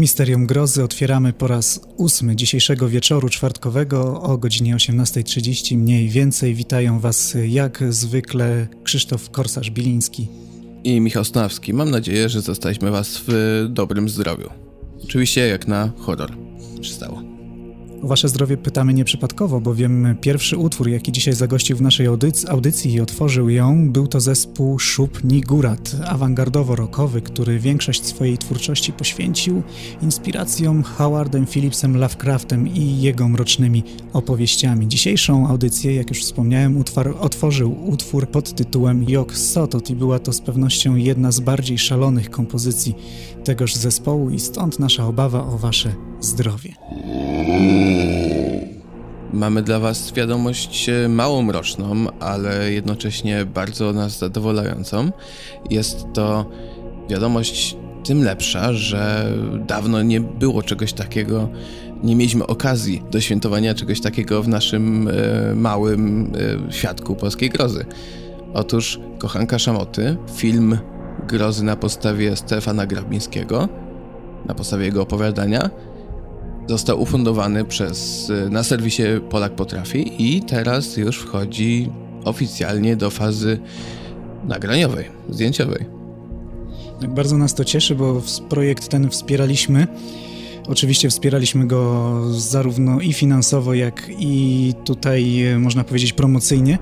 Misterium Grozy otwieramy po raz ósmy dzisiejszego wieczoru czwartkowego o godzinie 18.30 mniej więcej. Witają Was jak zwykle Krzysztof Korsarz-Biliński i Michał Stawski. Mam nadzieję, że zostaliśmy Was w dobrym zdrowiu. Oczywiście jak na horror przystało. O wasze zdrowie pytamy nieprzypadkowo, bowiem pierwszy utwór, jaki dzisiaj zagościł w naszej audycji, i otworzył ją, był to zespół Szub Nigurat, awangardowo-rockowy, który większość swojej twórczości poświęcił inspiracjom Howardem Phillipsem Lovecraftem i jego mrocznymi opowieściami. Dzisiejszą audycję, jak już wspomniałem, utwór, otworzył utwór pod tytułem Jok Sotot i była to z pewnością jedna z bardziej szalonych kompozycji tegoż zespołu i stąd nasza obawa o wasze zdrowie. Mamy dla Was wiadomość e, mało mroczną, ale jednocześnie bardzo nas zadowalającą. Jest to wiadomość tym lepsza, że dawno nie było czegoś takiego, nie mieliśmy okazji do świętowania czegoś takiego w naszym e, małym e, świadku polskiej grozy. Otóż Kochanka Szamoty, film grozy na podstawie Stefana Grabińskiego, na podstawie jego opowiadania, został ufundowany przez, y, na serwisie Polak Potrafi i teraz już wchodzi oficjalnie do fazy nagraniowej, zdjęciowej. Tak bardzo nas to cieszy, bo projekt ten wspieraliśmy. Oczywiście wspieraliśmy go zarówno i finansowo, jak i tutaj, y, można powiedzieć, promocyjnie.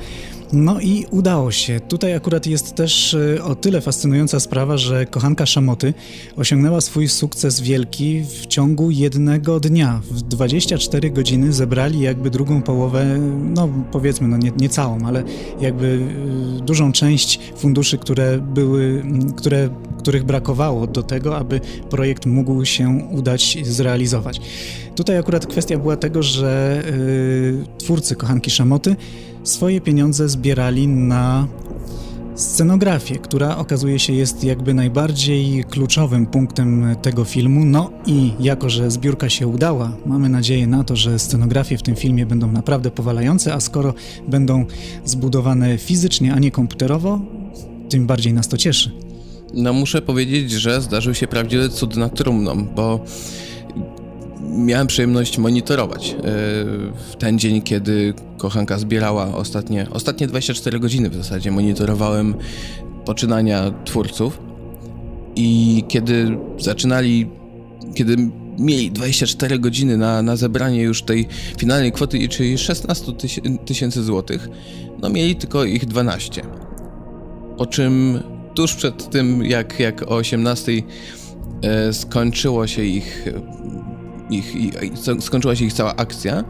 No i udało się. Tutaj akurat jest też e, o tyle fascynująca sprawa, że kochanka Szamoty osiągnęła swój sukces wielki w ciągu jednego dnia. W 24 godziny zebrali jakby drugą połowę, no powiedzmy, no nie, nie całą, ale jakby e, dużą część funduszy, które były, które, których brakowało do tego, aby projekt mógł się udać zrealizować. Tutaj akurat kwestia była tego, że yy, twórcy kochanki Szamoty swoje pieniądze zbierali na scenografię, która okazuje się jest jakby najbardziej kluczowym punktem tego filmu. No i jako, że zbiórka się udała, mamy nadzieję na to, że scenografie w tym filmie będą naprawdę powalające, a skoro będą zbudowane fizycznie, a nie komputerowo, tym bardziej nas to cieszy. No muszę powiedzieć, że zdarzył się prawdziwy cud nad trumną, bo miałem przyjemność monitorować e, w ten dzień, kiedy kochanka zbierała ostatnie, ostatnie 24 godziny w zasadzie monitorowałem poczynania twórców i kiedy zaczynali, kiedy mieli 24 godziny na, na zebranie już tej finalnej kwoty, czyli 16 tysięcy złotych, no mieli tylko ich 12. Po czym tuż przed tym, jak, jak o 18 e, skończyło się ich ich, ich, skończyła się ich cała akcja,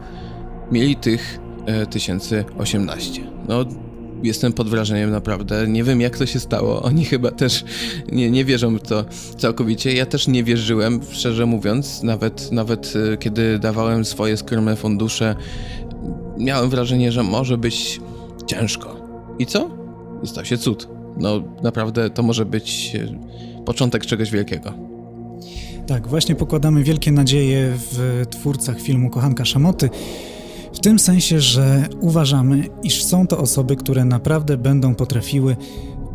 mieli tych e, 1018. No, jestem pod wrażeniem naprawdę. Nie wiem, jak to się stało. Oni chyba też nie, nie wierzą w to całkowicie. Ja też nie wierzyłem, szczerze mówiąc. Nawet, nawet e, kiedy dawałem swoje skromne fundusze, miałem wrażenie, że może być ciężko. I co? I stał się cud. No, naprawdę to może być e, początek czegoś wielkiego. Tak, właśnie pokładamy wielkie nadzieje w twórcach filmu Kochanka Szamoty. W tym sensie, że uważamy, iż są to osoby, które naprawdę będą potrafiły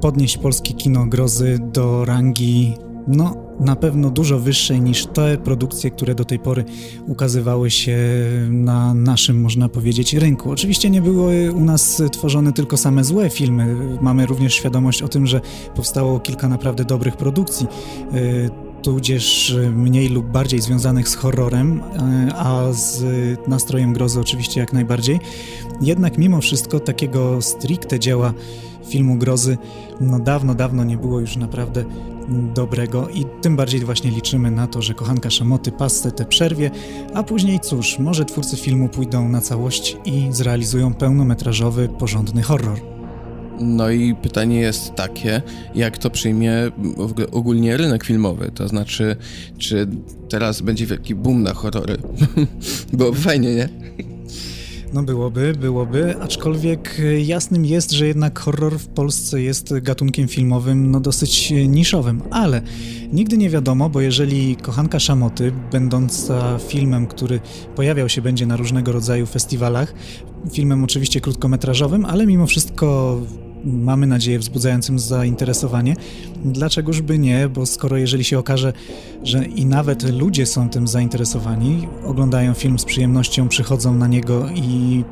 podnieść polskie kino grozy do rangi, no na pewno dużo wyższej niż te produkcje, które do tej pory ukazywały się na naszym, można powiedzieć, rynku. Oczywiście nie były u nas tworzone tylko same złe filmy. Mamy również świadomość o tym, że powstało kilka naprawdę dobrych produkcji. Y, tudzież mniej lub bardziej związanych z horrorem, e, a z nastrojem grozy oczywiście jak najbardziej. Jednak mimo wszystko takiego stricte dzieła filmu grozy no dawno, dawno nie było już naprawdę dobrego i tym bardziej właśnie liczymy na to, że kochanka Szamoty pasce te przerwie, a później cóż, może twórcy filmu pójdą na całość i zrealizują pełnometrażowy, porządny horror. No i pytanie jest takie, jak to przyjmie ogólnie rynek filmowy, to znaczy, czy teraz będzie wielki boom na horrory? Byłoby fajnie, nie? No byłoby, byłoby, aczkolwiek jasnym jest, że jednak horror w Polsce jest gatunkiem filmowym no dosyć niszowym, ale nigdy nie wiadomo, bo jeżeli Kochanka Szamoty, będąca filmem, który pojawiał się będzie na różnego rodzaju festiwalach, filmem oczywiście krótkometrażowym, ale mimo wszystko mamy nadzieję, wzbudzającym zainteresowanie. Dlaczegoż by nie, bo skoro jeżeli się okaże, że i nawet ludzie są tym zainteresowani, oglądają film z przyjemnością, przychodzą na niego i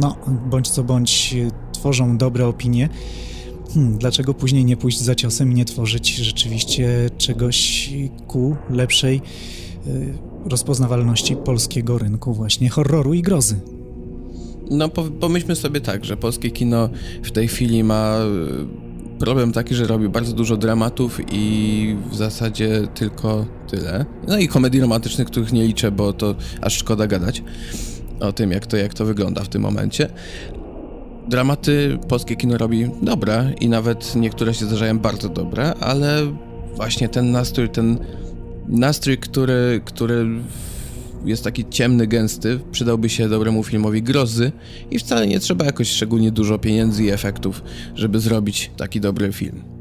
no, bądź co bądź tworzą dobre opinie, hmm, dlaczego później nie pójść za ciosem i nie tworzyć rzeczywiście czegoś ku lepszej y, rozpoznawalności polskiego rynku właśnie horroru i grozy? No pomyślmy sobie tak, że polskie kino w tej chwili ma y, problem taki, że robi bardzo dużo dramatów i w zasadzie tylko tyle. No i komedii romantycznych, których nie liczę, bo to aż szkoda gadać o tym, jak to, jak to wygląda w tym momencie. Dramaty polskie kino robi dobre i nawet niektóre się zdarzają bardzo dobre, ale właśnie ten nastrój, ten nastrój, który, który jest taki ciemny, gęsty, przydałby się dobremu filmowi grozy i wcale nie trzeba jakoś szczególnie dużo pieniędzy i efektów, żeby zrobić taki dobry film.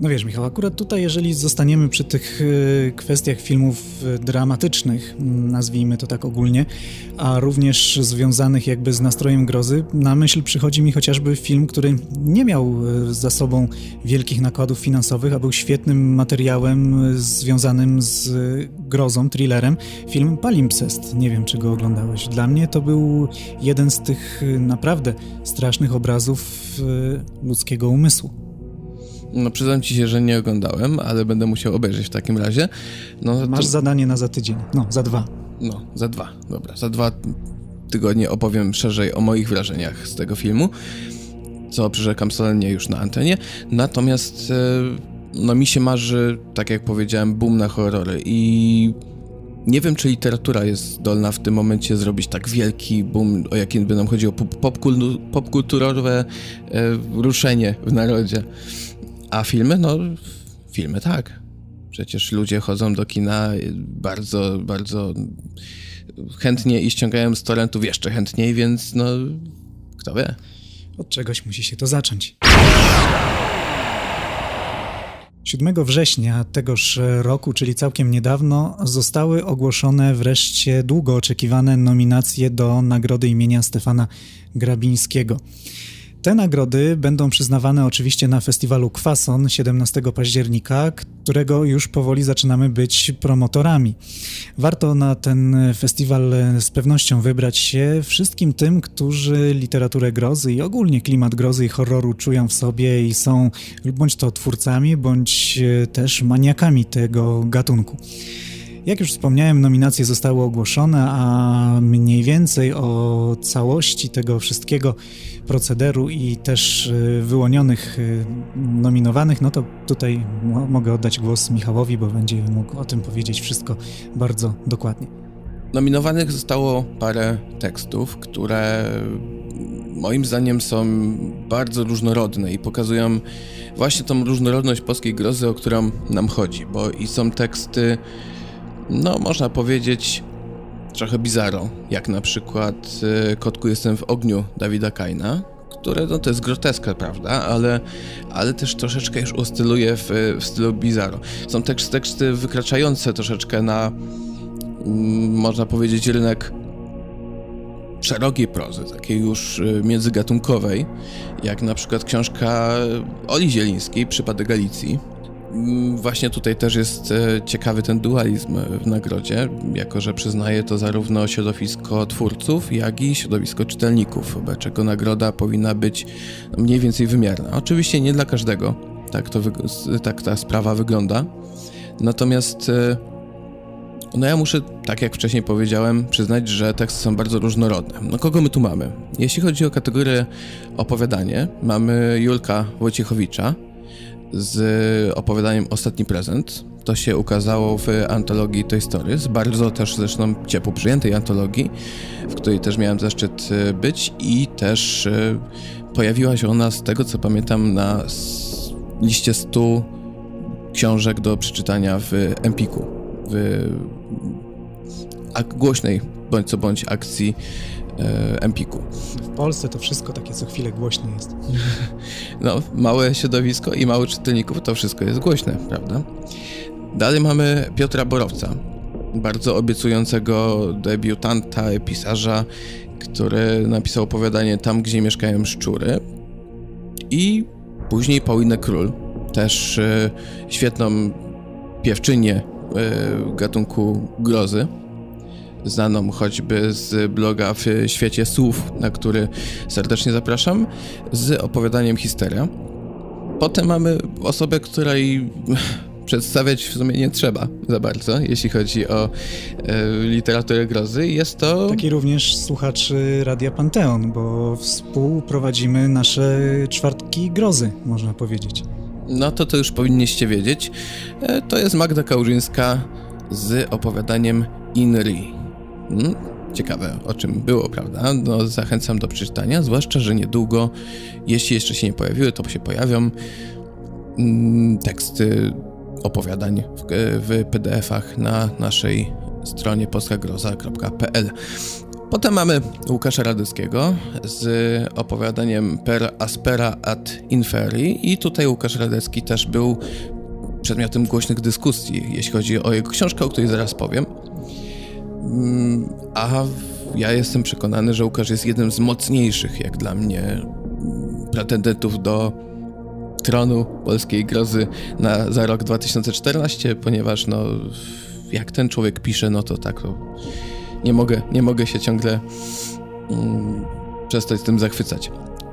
No wiesz, Michał, akurat tutaj, jeżeli zostaniemy przy tych y, kwestiach filmów y, dramatycznych, nazwijmy to tak ogólnie, a również związanych jakby z nastrojem grozy, na myśl przychodzi mi chociażby film, który nie miał y, za sobą wielkich nakładów finansowych, a był świetnym materiałem związanym z grozą, thrillerem, film Palimpsest. Nie wiem, czy go oglądałeś. Dla mnie to był jeden z tych naprawdę strasznych obrazów ludzkiego umysłu. No przyznam ci się, że nie oglądałem, ale będę musiał obejrzeć w takim razie. No, Masz to... zadanie na za tydzień. No, za dwa. No, za dwa. Dobra, za dwa tygodnie opowiem szerzej o moich wrażeniach z tego filmu, co przyrzekam solennie już na antenie. Natomiast e, no mi się marzy, tak jak powiedziałem, boom na horrory i nie wiem, czy literatura jest zdolna w tym momencie zrobić tak wielki boom, o jakim by nam chodziło, popkulturowe pop e, ruszenie w narodzie. A filmy? No, filmy tak. Przecież ludzie chodzą do kina bardzo, bardzo chętnie i ściągają z torrentów jeszcze chętniej, więc no, kto wie. Od czegoś musi się to zacząć. 7 września tegoż roku, czyli całkiem niedawno, zostały ogłoszone wreszcie długo oczekiwane nominacje do nagrody imienia Stefana Grabińskiego. Te nagrody będą przyznawane oczywiście na festiwalu Kwason 17 października, którego już powoli zaczynamy być promotorami. Warto na ten festiwal z pewnością wybrać się wszystkim tym, którzy literaturę grozy i ogólnie klimat grozy i horroru czują w sobie i są bądź to twórcami, bądź też maniakami tego gatunku. Jak już wspomniałem, nominacje zostały ogłoszone, a mniej więcej o całości tego wszystkiego procederu i też y, wyłonionych y, nominowanych, no to tutaj mogę oddać głos Michałowi, bo będzie mógł o tym powiedzieć wszystko bardzo dokładnie. Nominowanych zostało parę tekstów, które moim zdaniem są bardzo różnorodne i pokazują właśnie tą różnorodność polskiej grozy, o którą nam chodzi, bo i są teksty no można powiedzieć trochę bizarro, jak na przykład y, Kotku jestem w ogniu Dawida Kaina, które no to jest groteska, prawda, ale, ale też troszeczkę już ostyluje w, w stylu bizarro. Są teksty, teksty wykraczające troszeczkę na, mm, można powiedzieć, rynek szerokiej prozy, takiej już y, międzygatunkowej, jak na przykład książka Oli Zielińskiej, Przypadek Galicji, właśnie tutaj też jest e, ciekawy ten dualizm w nagrodzie, jako że przyznaje to zarówno środowisko twórców, jak i środowisko czytelników, czego nagroda powinna być mniej więcej wymierna. Oczywiście nie dla każdego, tak, to tak ta sprawa wygląda. Natomiast e, no ja muszę, tak jak wcześniej powiedziałem, przyznać, że teksty są bardzo różnorodne. No kogo my tu mamy? Jeśli chodzi o kategorię opowiadanie, mamy Julka Wojciechowicza, z opowiadaniem Ostatni Prezent. To się ukazało w antologii Toy Stories, bardzo też zresztą ciepło przyjętej antologii, w której też miałem zaszczyt e, być i też e, pojawiła się ona z tego co pamiętam na liście 100 książek do przeczytania w Empiku, w głośnej bądź co bądź akcji e, Empiku. W Polsce to wszystko takie co chwilę głośne jest. No, małe środowisko i mało czytelników, to wszystko jest głośne, prawda? Dalej mamy Piotra Borowca, bardzo obiecującego debiutanta, pisarza, który napisał opowiadanie Tam, gdzie mieszkają szczury. I później Paulinę Król, też e, świetną piewczynię e, gatunku grozy, znaną choćby z bloga w świecie słów, na który serdecznie zapraszam, z opowiadaniem Histeria. Potem mamy osobę, której przedstawiać w sumie nie trzeba za bardzo, jeśli chodzi o e, literaturę grozy. Jest to... Taki również słuchacz Radia Panteon, bo współprowadzimy nasze czwartki grozy, można powiedzieć. No to to już powinniście wiedzieć. E, to jest Magda Kałużyńska z opowiadaniem Inri. Hmm? Ciekawe, o czym było, prawda? No, zachęcam do przeczytania, zwłaszcza, że niedługo, jeśli jeszcze się nie pojawiły, to się pojawią mm, teksty opowiadań w, w PDF-ach na naszej stronie polskagroza.pl. Potem mamy Łukasza Radyckiego z opowiadaniem Per Aspera ad Inferi i tutaj Łukasz Radecki też był przedmiotem głośnych dyskusji, jeśli chodzi o jego książkę, o której zaraz powiem. Mm, a ja jestem przekonany, że Łukasz jest jednym z mocniejszych, jak dla mnie, pretendentów do tronu polskiej grozy na, za rok 2014, ponieważ no, jak ten człowiek pisze, no to tak, to nie mogę, nie mogę się ciągle um, przestać tym zachwycać.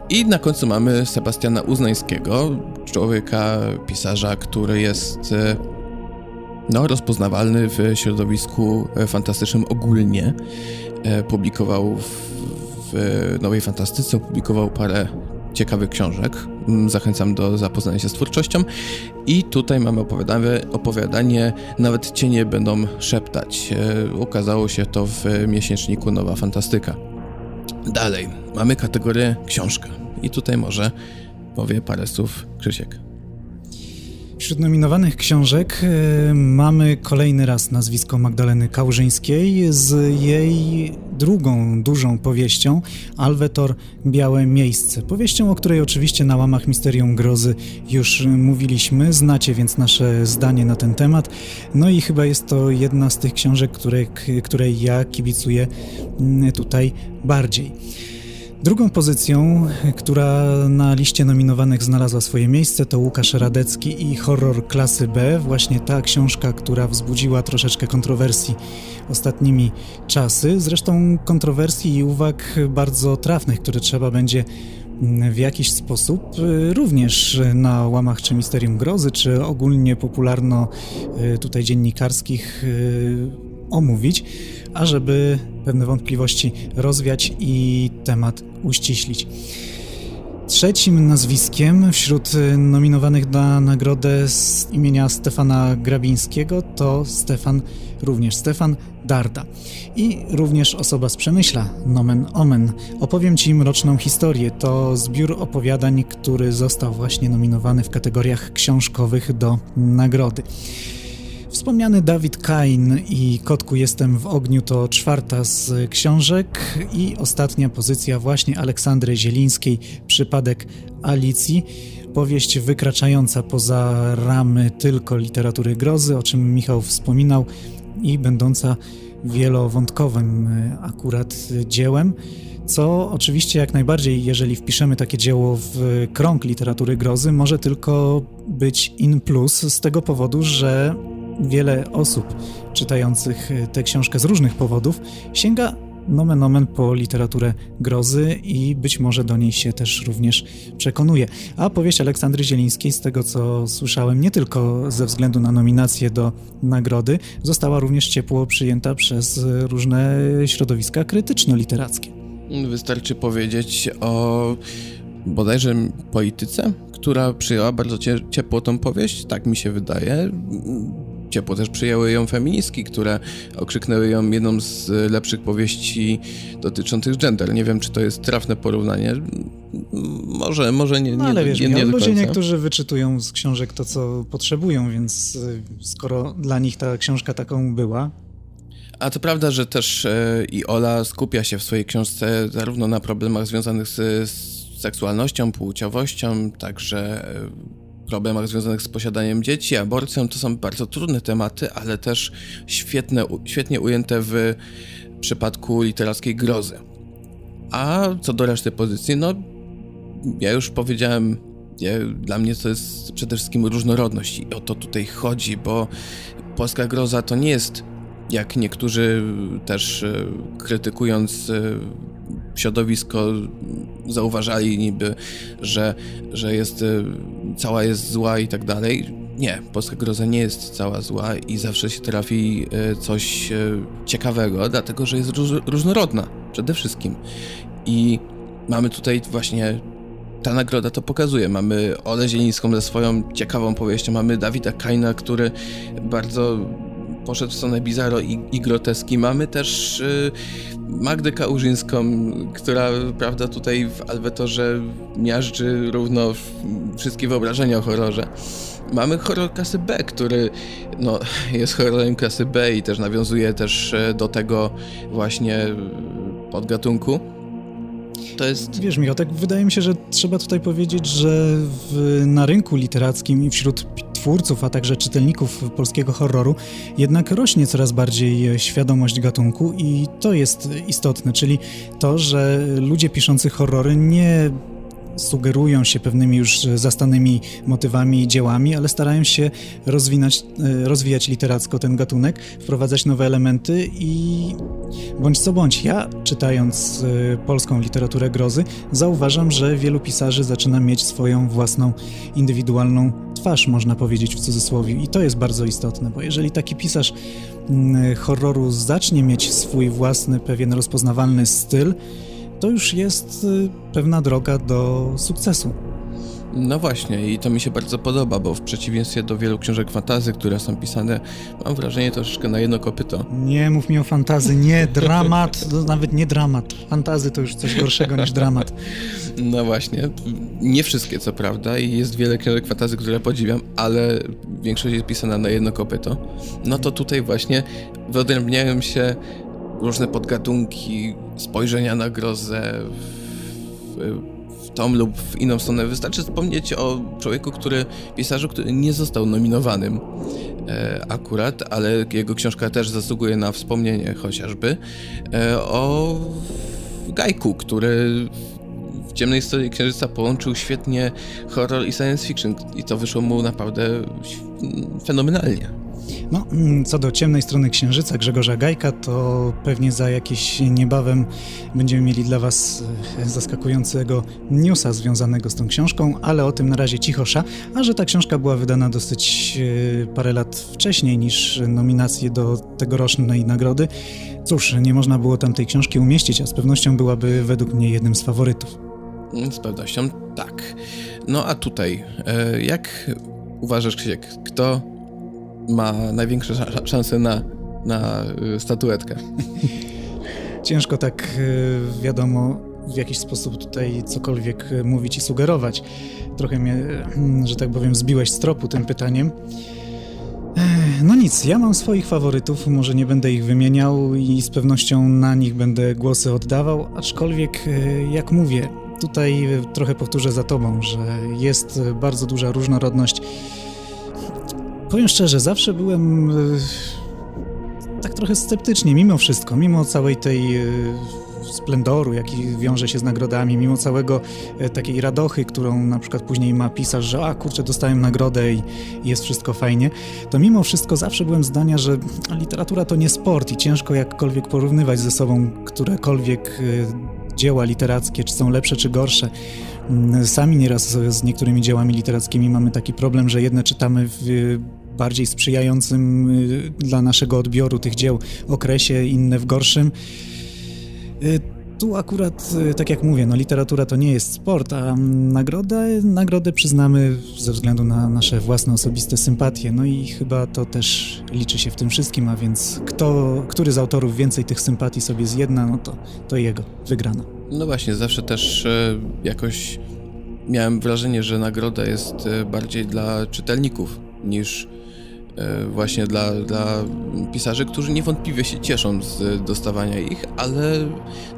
I na końcu mamy Sebastiana Uznańskiego, człowieka, pisarza, który jest e, no, rozpoznawalny w środowisku fantastycznym ogólnie. E, publikował w, w Nowej Fantastyce, publikował parę ciekawych książek. Mm, zachęcam do zapoznania się z twórczością. I tutaj mamy opowiadanie, opowiadanie Nawet cienie będą szeptać. E, ukazało się to w miesięczniku Nowa Fantastyka. Dalej, mamy kategorię książka. I tutaj może powie parę słów Krzysiek. Wśród nominowanych książek e, mamy kolejny raz nazwisko Magdaleny Kałużyńskiej z jej drugą dużą powieścią Alwetor Białe Miejsce. Powieścią, o której oczywiście na łamach Misterium Grozy już mówiliśmy, znacie więc nasze zdanie na ten temat. No i chyba jest to jedna z tych książek, które, której ja kibicuję mm, tutaj bardziej. Drugą pozycją, która na liście nominowanych znalazła swoje miejsce, to Łukasz Radecki i horror klasy B. Właśnie ta książka, która wzbudziła troszeczkę kontrowersji ostatnimi czasy. Zresztą kontrowersji i uwag bardzo trafnych, które trzeba będzie w jakiś sposób y, również na łamach czy Misterium Grozy, czy ogólnie popularno y, tutaj dziennikarskich y, omówić, ażeby pewne wątpliwości rozwiać i temat uściślić. Trzecim nazwiskiem wśród nominowanych na nagrodę z imienia Stefana Grabińskiego to Stefan, również Stefan Darda. I również osoba z Przemyśla, Nomen Omen. Opowiem Ci mroczną historię. To zbiór opowiadań, który został właśnie nominowany w kategoriach książkowych do nagrody. Wspomniany Dawid Kain i Kotku Jestem w ogniu to czwarta z książek i ostatnia pozycja właśnie Aleksandry Zielińskiej Przypadek Alicji. Powieść wykraczająca poza ramy tylko literatury grozy, o czym Michał wspominał i będąca wielowątkowym akurat dziełem co oczywiście jak najbardziej, jeżeli wpiszemy takie dzieło w krąg literatury grozy, może tylko być in plus z tego powodu, że wiele osób czytających tę książkę z różnych powodów sięga nomen omen po literaturę grozy i być może do niej się też również przekonuje. A powieść Aleksandry Zielińskiej, z tego co słyszałem, nie tylko ze względu na nominację do nagrody, została również ciepło przyjęta przez różne środowiska krytyczno-literackie. Wystarczy powiedzieć o bodajże polityce, która przyjęła bardzo ciepło tą powieść, tak mi się wydaje ciepło też przyjęły ją feministki, które okrzyknęły ją jedną z lepszych powieści dotyczących gender. Nie wiem, czy to jest trafne porównanie. Może, może nie, nie, no, ale wiesz, nie, nie, nie ludzie niektórzy wyczytują z książek to, co potrzebują, więc y, skoro dla nich ta książka taką była, a to prawda, że też e, i Ola skupia się w swojej książce zarówno na problemach związanych z, z seksualnością, płciowością, także e, problemach związanych z posiadaniem dzieci, aborcją, to są bardzo trudne tematy, ale też świetne, świetnie ujęte w przypadku literackiej grozy. A co do reszty pozycji, no ja już powiedziałem Nie? Dla mnie to jest przede wszystkim różnorodność i o to tutaj chodzi, bo polska groza to nie jest, jak niektórzy też e, krytykując e, środowisko zauważali niby, że, że jest, e, cała jest zła i tak dalej. Nie, polska groza nie jest cała zła i zawsze się trafi coś ciekawego, dlatego że jest różnorodna przede wszystkim. I mamy tutaj właśnie ta nagroda to pokazuje. Mamy Olę Zielińską ze swoją ciekawą powieścią, mamy Dawida Kaina, który bardzo poszedł w stronę bizarro i, i groteski. Mamy też y, Magdę Kałużyńską, która, prawda, tutaj w Alwetorze miażdży równo wszystkie wyobrażenia o horrorze. Mamy horror klasy B, który no, jest horrorem klasy B i też nawiązuje też e, do tego właśnie podgatunku to jest... Wiesz, Michał, tak wydaje mi się, że trzeba tutaj powiedzieć, że w, na rynku literackim i wśród twórców, a także czytelników polskiego horroru jednak rośnie coraz bardziej świadomość gatunku i to jest istotne, czyli to, że ludzie piszący horrory nie sugerują się pewnymi już zastanymi motywami i dziełami, ale starają się rozwinać, e, rozwijać literacko ten gatunek, wprowadzać nowe elementy i bądź co bądź, ja czytając e, polską literaturę grozy, zauważam, że wielu pisarzy zaczyna mieć swoją własną indywidualną twarz, można powiedzieć w cudzysłowie. I to jest bardzo istotne, bo jeżeli taki pisarz mm, horroru zacznie mieć swój własny, pewien rozpoznawalny styl, to już jest y, pewna droga do sukcesu. No właśnie, i to mi się bardzo podoba, bo w przeciwieństwie do wielu książek fantazy, które są pisane, mam wrażenie troszeczkę na jedno kopyto. Nie mów mi o fantazy, nie, dramat, nawet nie dramat. Fantazy to już coś gorszego niż dramat. No właśnie, nie wszystkie co prawda i jest wiele książek fantazy, które podziwiam, ale większość jest pisana na jedno kopyto. No to tutaj właśnie wyodrębniają się różne podgatunki, spojrzenia na grozę w, w tą lub w inną stronę. Wystarczy wspomnieć o człowieku, który, pisarzu, który nie został nominowanym e, akurat, ale jego książka też zasługuje na wspomnienie chociażby, e, o Gajku, który w Ciemnej Historii Księżyca połączył świetnie horror i science fiction i to wyszło mu naprawdę fenomenalnie. No, mm, co do ciemnej strony Księżyca Grzegorza Gajka, to pewnie za jakiś niebawem będziemy mieli dla Was e, zaskakującego newsa związanego z tą książką, ale o tym na razie cichosza, a że ta książka była wydana dosyć e, parę lat wcześniej niż nominacje do tegorocznej nagrody, cóż, nie można było tam tej książki umieścić, a z pewnością byłaby według mnie jednym z faworytów. Z pewnością tak. No a tutaj, e, jak uważasz, Krzysiek, kto ma największe szanse na, na y, statuetkę. Ciężko tak y, wiadomo w jakiś sposób tutaj cokolwiek mówić i sugerować. Trochę mnie, mm, że tak powiem, zbiłeś z tropu tym pytaniem. No nic, ja mam swoich faworytów, może nie będę ich wymieniał i z pewnością na nich będę głosy oddawał, aczkolwiek y, jak mówię, tutaj trochę powtórzę za tobą, że jest bardzo duża różnorodność. Powiem szczerze, zawsze byłem e, tak trochę sceptycznie, mimo wszystko, mimo całej tej e, splendoru, jaki wiąże się z nagrodami, mimo całego e, takiej radochy, którą na przykład później ma pisarz, że a kurczę, dostałem nagrodę i, i jest wszystko fajnie, to mimo wszystko zawsze byłem zdania, że literatura to nie sport i ciężko jakkolwiek porównywać ze sobą którekolwiek dzieła literackie, czy są lepsze, czy gorsze. Mm, sami nieraz z niektórymi dziełami literackimi mamy taki problem, że jedne czytamy w bardziej sprzyjającym y, dla naszego odbioru tych dzieł okresie, inne w gorszym. Tu akurat, y, tak jak mówię, no literatura to nie jest sport, a nagrodę, nagrodę przyznamy ze względu na nasze własne osobiste sympatie. No i chyba to też liczy się w tym wszystkim, a więc kto, który z autorów więcej tych sympatii sobie zjedna, no to, to jego wygrana. No właśnie, zawsze też e, jakoś miałem wrażenie, że nagroda jest e, bardziej dla czytelników niż właśnie dla, dla pisarzy, którzy niewątpliwie się cieszą z dostawania ich, ale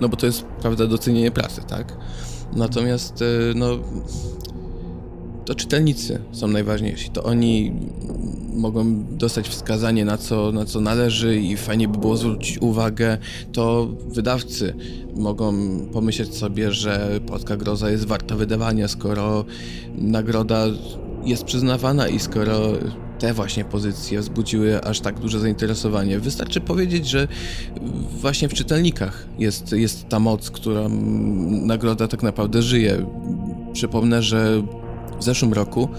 no bo to jest prawda docenienie pracy, tak? Natomiast e, no to czytelnicy są najważniejsi, to oni mogą dostać wskazanie na co, na co należy i fajnie by było zwrócić uwagę, to wydawcy mogą pomyśleć sobie, że Polska Groza jest warta wydawania, skoro nagroda jest przyznawana i skoro te właśnie pozycje wzbudziły aż tak duże zainteresowanie. Wystarczy powiedzieć, że właśnie w czytelnikach jest, jest ta moc, która nagroda tak naprawdę żyje. Przypomnę, że w zeszłym roku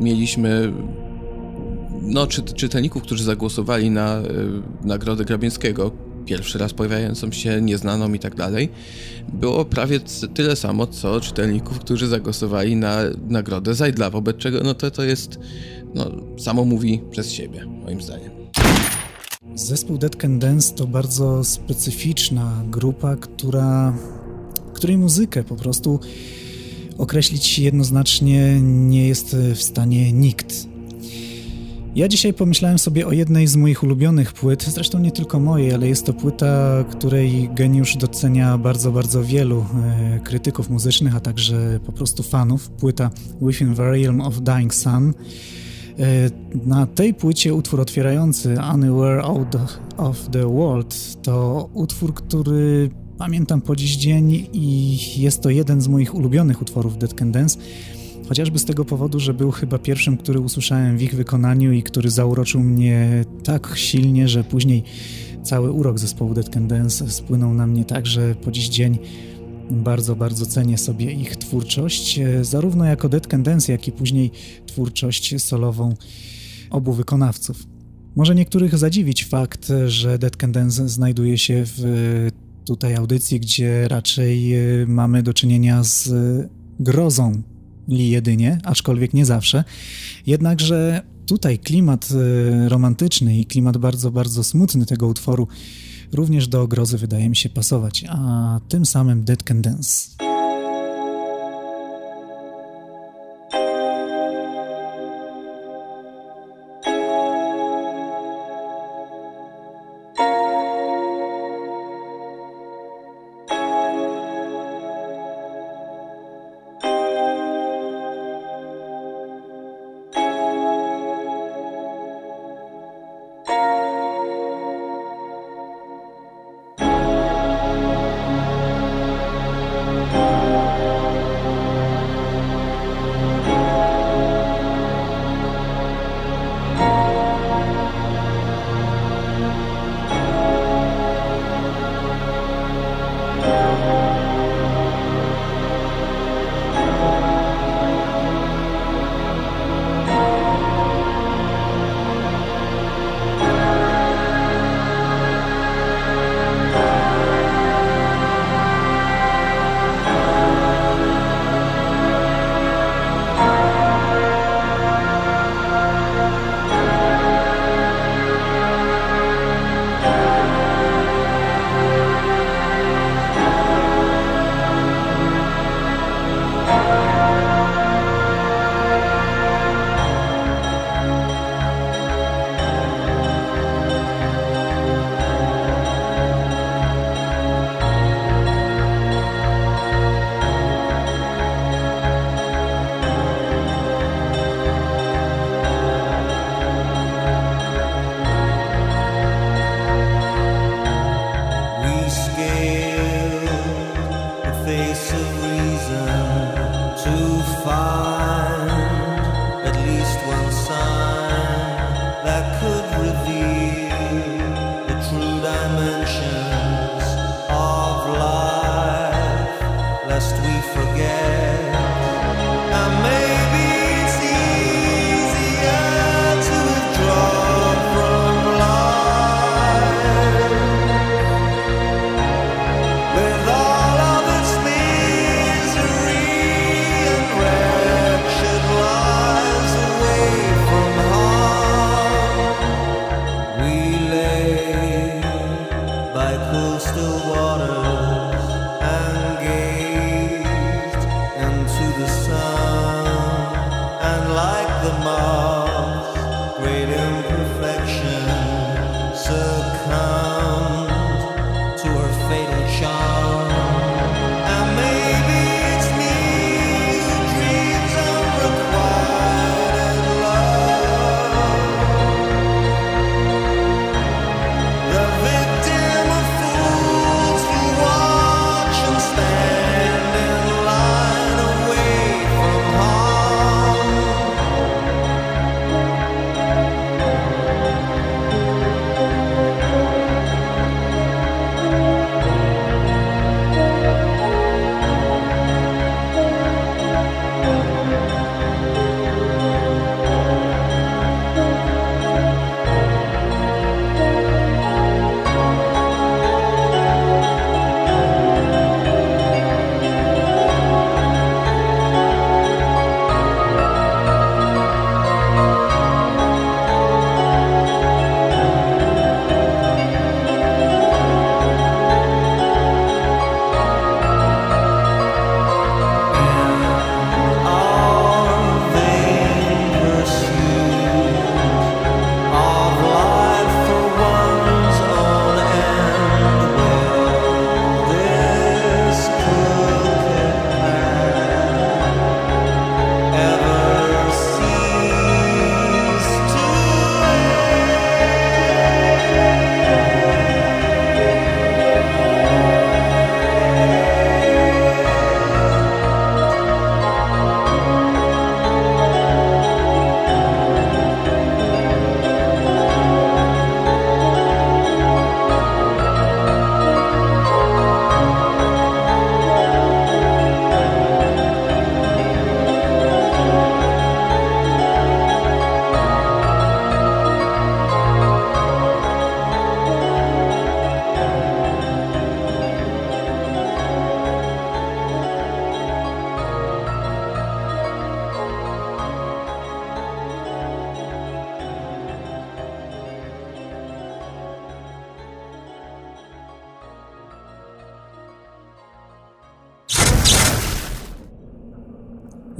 mieliśmy no, czy, czytelników, którzy zagłosowali na y, nagrodę Grabińskiego, pierwszy raz pojawiającą się, nieznaną i tak dalej, było prawie tyle samo, co czytelników, którzy zagłosowali na nagrodę Zajdla, wobec czego no to, to jest, no, samo mówi przez siebie, moim zdaniem. Zespół Dead Can Dance to bardzo specyficzna grupa, która, której muzykę po prostu określić jednoznacznie nie jest w stanie nikt. Ja dzisiaj pomyślałem sobie o jednej z moich ulubionych płyt, zresztą nie tylko mojej, ale jest to płyta, której geniusz docenia bardzo, bardzo wielu e, krytyków muzycznych, a także po prostu fanów. Płyta Within the Realm of Dying Sun. E, na tej płycie utwór otwierający Anywhere Out of the World to utwór, który pamiętam po dziś dzień i jest to jeden z moich ulubionych utworów Dead Can Dance. Chociażby z tego powodu, że był chyba pierwszym, który usłyszałem w ich wykonaniu i który zauroczył mnie tak silnie, że później cały urok zespołu Dead Can Dance spłynął na mnie tak, że po dziś dzień bardzo, bardzo cenię sobie ich twórczość, e, zarówno jako Dead Can Dance, jak i później twórczość solową obu wykonawców. Może niektórych zadziwić fakt, że Dead Can Dance znajduje się w tutaj audycji, gdzie raczej e, mamy do czynienia z grozą li jedynie, aczkolwiek nie zawsze. Jednakże tutaj klimat e, romantyczny i klimat bardzo, bardzo smutny tego utworu również do grozy wydaje mi się pasować, a tym samym Dead Can Dance.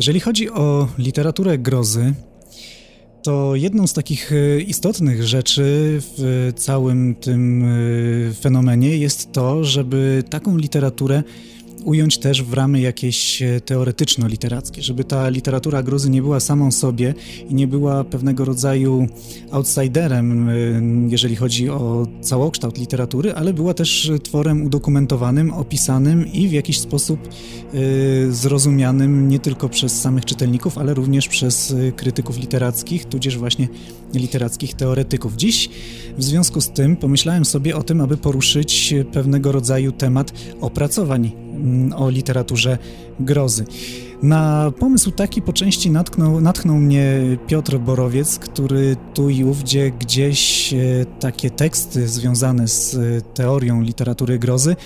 Jeżeli chodzi o literaturę grozy, to jedną z takich e, istotnych rzeczy w całym tym e, fenomenie jest to, żeby taką literaturę ująć też w ramy jakieś e, teoretyczno-literackie, żeby ta literatura grozy nie była samą sobie i nie była pewnego rodzaju outsiderem, e, jeżeli chodzi o całokształt literatury, ale była też tworem udokumentowanym, opisanym i w jakiś sposób e, zrozumianym nie tylko przez samych czytelników, ale również przez krytyków literackich, tudzież właśnie literackich teoretyków. Dziś w związku z tym pomyślałem sobie o tym, aby poruszyć pewnego rodzaju temat opracowań o literaturze grozy. Na pomysł taki po części natknął, mnie Piotr Borowiec, który tu i ówdzie gdzieś e, takie teksty związane z teorią literatury grozy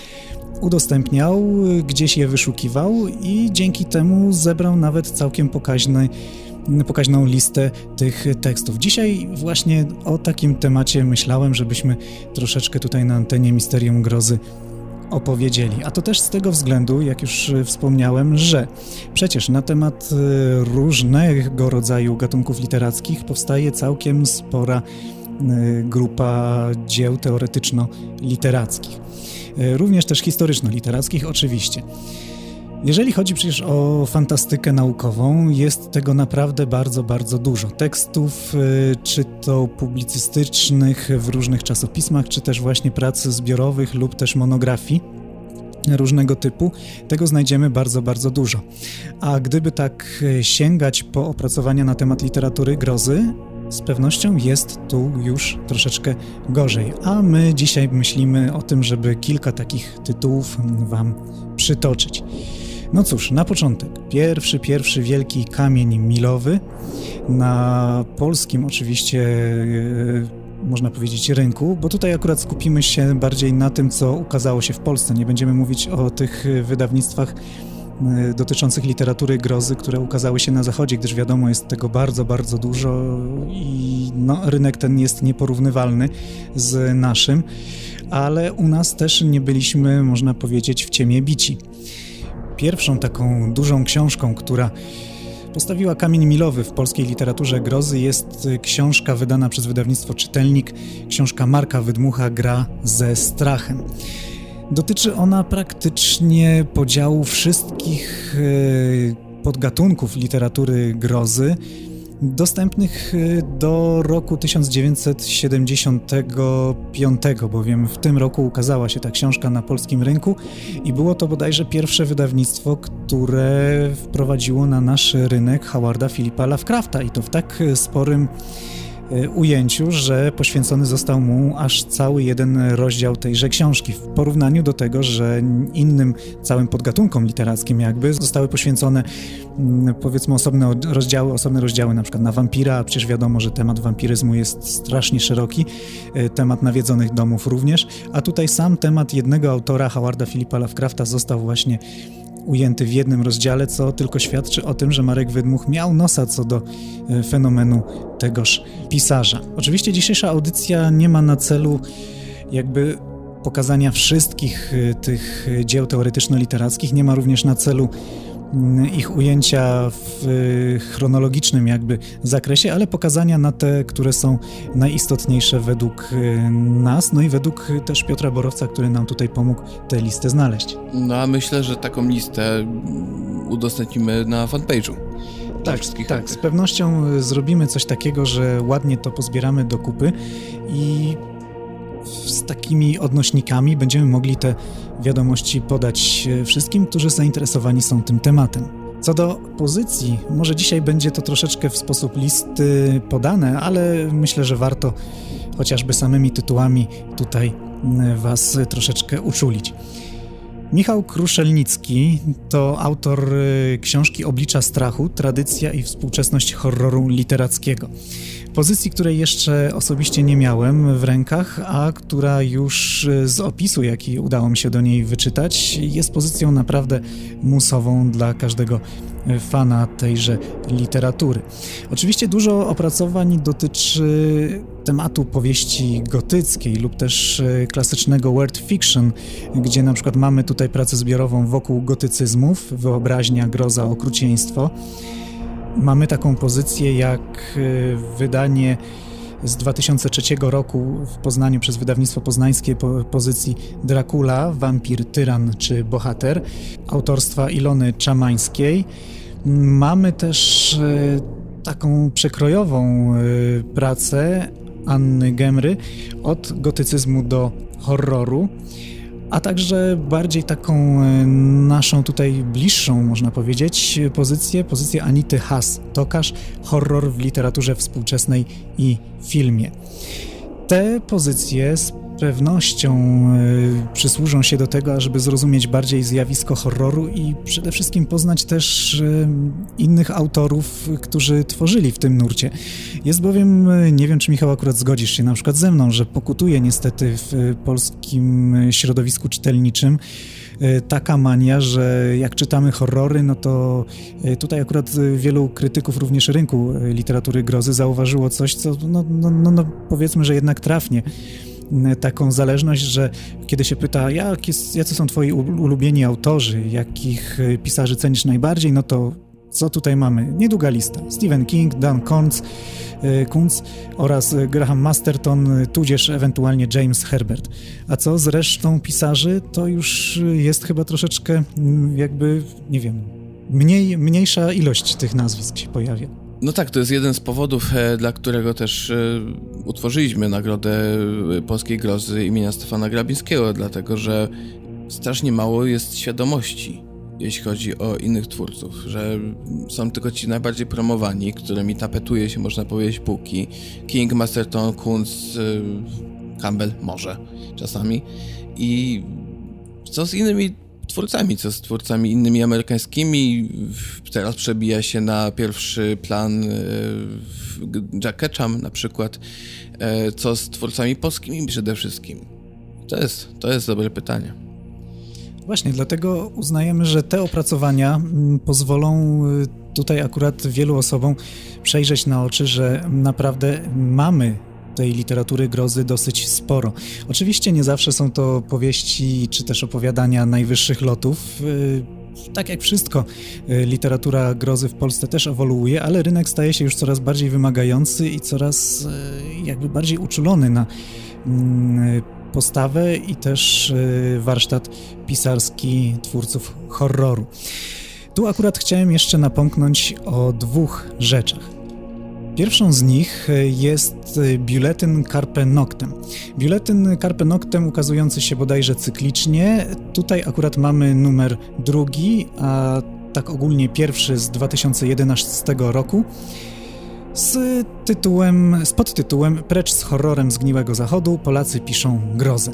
udostępniał, gdzieś je wyszukiwał i dzięki temu zebrał nawet całkiem pokaźny pokaźną listę tych tekstów. Dzisiaj właśnie o takim temacie myślałem, żebyśmy troszeczkę tutaj na antenie Misterium Grozy opowiedzieli. A to też z tego względu, jak już wspomniałem, że przecież na temat e, różnego rodzaju gatunków literackich powstaje całkiem spora e, grupa dzieł teoretyczno-literackich. Również też historyczno-literackich oczywiście. Jeżeli chodzi przecież o fantastykę naukową, jest tego naprawdę bardzo, bardzo dużo. Tekstów, y, czy to publicystycznych w różnych czasopismach, czy też właśnie prac zbiorowych lub też monografii różnego typu, tego znajdziemy bardzo, bardzo dużo. A gdyby tak y, sięgać po opracowania na temat literatury grozy, z pewnością jest tu już troszeczkę gorzej. A my dzisiaj myślimy o tym, żeby kilka takich tytułów Wam przytoczyć. No cóż, na początek, pierwszy, pierwszy wielki kamień milowy na polskim oczywiście e, można powiedzieć rynku, bo tutaj akurat skupimy się bardziej na tym, co ukazało się w Polsce. Nie będziemy mówić o tych wydawnictwach e, dotyczących literatury grozy, które ukazały się na zachodzie, gdyż wiadomo, jest tego bardzo, bardzo dużo i no, rynek ten jest nieporównywalny z naszym, ale u nas też nie byliśmy, można powiedzieć, w ciemię bici. Pierwszą taką dużą książką, która postawiła kamień milowy w polskiej literaturze grozy jest książka wydana przez wydawnictwo Czytelnik, książka Marka Wydmucha Gra ze strachem. Dotyczy ona praktycznie podziału wszystkich e, podgatunków literatury grozy dostępnych y, do roku 1975, bowiem w tym roku ukazała się ta książka na polskim rynku i było to bodajże pierwsze wydawnictwo, które wprowadziło na nasz rynek Howarda Philippa Lovecrafta i to w tak sporym E, ujęciu, że poświęcony został mu aż cały jeden rozdział tejże książki, w porównaniu do tego, że innym całym podgatunkom literackim jakby zostały poświęcone mm, powiedzmy osobne rozdziały, osobne rozdziały na przykład na wampira, a przecież wiadomo, że temat wampiryzmu jest strasznie szeroki, e, temat nawiedzonych domów również, a tutaj sam temat jednego autora, Howarda Philippa Lovecrafta został właśnie ujęty w jednym rozdziale, co tylko świadczy o tym, że Marek Wydmuch miał nosa co do e, fenomenu tegoż pisarza. Oczywiście dzisiejsza audycja nie ma na celu jakby pokazania wszystkich e, tych dzieł teoretyczno-literackich, nie ma również na celu ich ujęcia w y, chronologicznym jakby zakresie, ale pokazania na te, które są najistotniejsze według y, nas, no i według też Piotra Borowca, który nam tutaj pomógł tę listę znaleźć. No a myślę, że taką listę udostępnimy na fanpage'u. Tak, tak, z pewnością zrobimy coś takiego, że ładnie to pozbieramy do kupy i z takimi odnośnikami będziemy mogli te wiadomości podać e, wszystkim, którzy zainteresowani są tym tematem. Co do pozycji, może dzisiaj będzie to troszeczkę w sposób listy podane, ale myślę, że warto chociażby samymi tytułami tutaj Was troszeczkę uczulić. Michał Kruszelnicki to autor e, książki Oblicza Strachu, tradycja i współczesność horroru literackiego pozycji, której jeszcze osobiście nie miałem w rękach, a która już z opisu, jaki udało mi się do niej wyczytać, jest pozycją naprawdę musową dla każdego fana tejże literatury. Oczywiście dużo opracowań dotyczy tematu powieści gotyckiej lub też e, klasycznego word fiction, gdzie na przykład mamy tutaj pracę zbiorową wokół gotycyzmów, wyobraźnia, groza, okrucieństwo. Mamy taką pozycję jak e, wydanie z 2003 roku w Poznaniu przez wydawnictwo poznańskie po pozycji Dracula, wampir, tyran czy bohater autorstwa Ilony Czamańskiej. Mamy też e, taką przekrojową pracę Anny Gemry od gotycyzmu do horroru, a także bardziej taką e, naszą tutaj bliższą, można powiedzieć, pozycję, pozycję Anity Haas-Tokarz, horror w literaturze współczesnej i filmie. Te pozycje pewnością e, przysłużą się do tego, ażeby zrozumieć bardziej zjawisko horroru i przede wszystkim poznać też e, innych autorów, którzy tworzyli w tym nurcie. Jest bowiem, e, nie wiem czy Michał akurat zgodzisz się na przykład ze mną, że pokutuje niestety w polskim środowisku czytelniczym taka mania, że jak czytamy horrory, no to tutaj akurat wielu krytyków również rynku literatury grozy zauważyło coś, co no, no, no, no powiedzmy, że jednak trafnie taką zależność, że kiedy się pyta, jak jest, jacy są twoi ulubieni autorzy, jakich e, pisarzy cenisz najbardziej, no to co tutaj mamy? Niedługa lista. Stephen King, Dan Kuntz, Kuntz oraz Graham Masterton, tudzież ewentualnie James Herbert. A co z resztą pisarzy, to już jest chyba troszeczkę mm, jakby, nie wiem, mniej, mniejsza ilość tych nazwisk się pojawia. No tak, to jest jeden z powodów, e, dla którego też e, utworzyliśmy Nagrodę e, Polskiej Grozy imienia Stefana Grabińskiego, dlatego że strasznie mało jest świadomości, jeśli chodzi o innych twórców, że są tylko ci najbardziej promowani, którymi tapetuje się, można powiedzieć, półki. King, Masterton, Kunz, Campbell, może czasami. I co z innymi twórcami, co z twórcami innymi amerykańskimi. Teraz przebija się na pierwszy plan e, Jack Ketchum na przykład. E, co z twórcami polskimi przede wszystkim? To jest, to jest dobre pytanie. Właśnie, dlatego uznajemy, że te opracowania mm, pozwolą y, tutaj akurat wielu osobom przejrzeć na oczy, że naprawdę mamy tej literatury grozy dosyć sporo. Oczywiście nie zawsze są to powieści czy też opowiadania najwyższych lotów. Y, tak jak wszystko, y, literatura grozy w Polsce też ewoluuje, ale rynek staje się już coraz bardziej wymagający i coraz y, jakby bardziej uczulony na mm, postawę i też warsztat pisarski twórców horroru. Tu akurat chciałem jeszcze napomknąć o dwóch rzeczach. Pierwszą z nich e, jest e, biuletyn Carpe Noctem. Biuletyn Carpe Noctem ukazujący się bodajże cyklicznie. Tutaj akurat mamy numer drugi, a tak ogólnie pierwszy z 2011 roku z tytułem, z podtytułem Precz z horrorem zgniłego zachodu Polacy piszą grozę.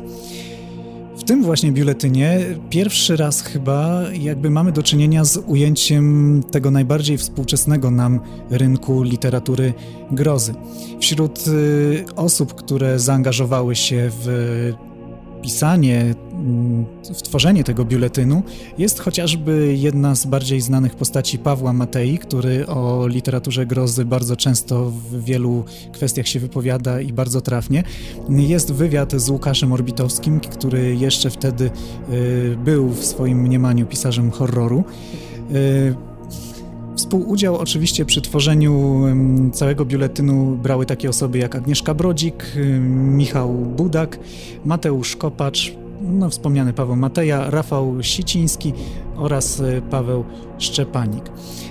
Tym właśnie biuletynie pierwszy raz chyba jakby mamy do czynienia z ujęciem tego najbardziej współczesnego nam rynku literatury grozy. Wśród y, osób, które zaangażowały się w pisanie, mm, tworzenie tego biuletynu jest chociażby jedna z bardziej znanych postaci Pawła Matei, który o literaturze grozy bardzo często w wielu kwestiach się wypowiada i bardzo trafnie. Jest wywiad z Łukaszem Orbitowskim, który jeszcze wtedy y, był w swoim mniemaniu pisarzem horroru. Współudział oczywiście przy tworzeniu całego biuletynu brały takie osoby jak Agnieszka Brodzik, Michał Budak, Mateusz Kopacz, no, wspomniany Paweł Mateja, Rafał Siciński oraz e, Paweł Szczepanik.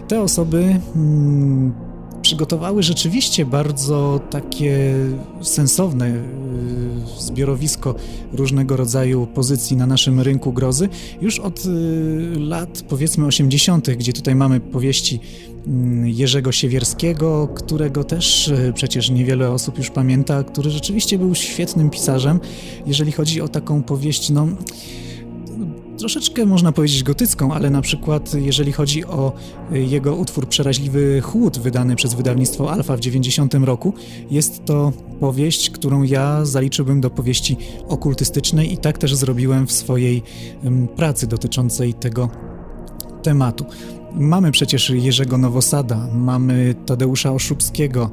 Te osoby mm, przygotowały rzeczywiście bardzo takie sensowne y, zbiorowisko różnego rodzaju pozycji na naszym rynku grozy już od y, lat powiedzmy 80., gdzie tutaj mamy powieści mm, Jerzego Siewierskiego, którego też y, przecież niewiele osób już pamięta, który rzeczywiście był świetnym pisarzem, jeżeli chodzi o taką powieść, no troszeczkę można powiedzieć gotycką, ale na przykład jeżeli chodzi o y, jego utwór Przeraźliwy Chłód wydany przez wydawnictwo Alfa w 90 roku, jest to powieść, którą ja zaliczyłbym do powieści okultystycznej i tak też zrobiłem w swojej pracy dotyczącej tego tematu. Mamy przecież Jerzego Nowosada, mamy Tadeusza Oszubskiego,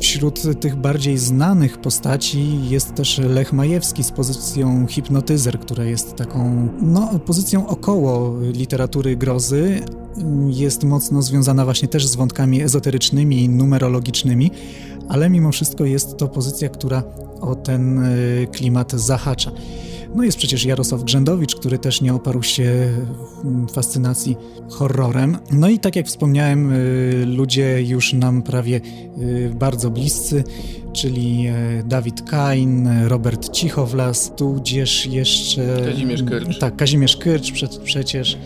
Wśród tych bardziej znanych postaci jest też Lech Majewski z pozycją hipnotyzer, która jest taką no, pozycją około literatury grozy. Jest mocno związana właśnie też z wątkami ezoterycznymi i numerologicznymi, ale mimo wszystko jest to pozycja, która o ten y, klimat zahacza. No jest przecież Jarosław Grzędowicz, który też nie oparł się fascynacji horrorem. No i tak jak wspomniałem, y, ludzie już nam prawie y, bardzo bliscy, czyli y, Dawid Kain, Robert Cichowlas, tudzież jeszcze... Kazimierz Kyrcz. Tak, Kazimierz Kyrcz przecież.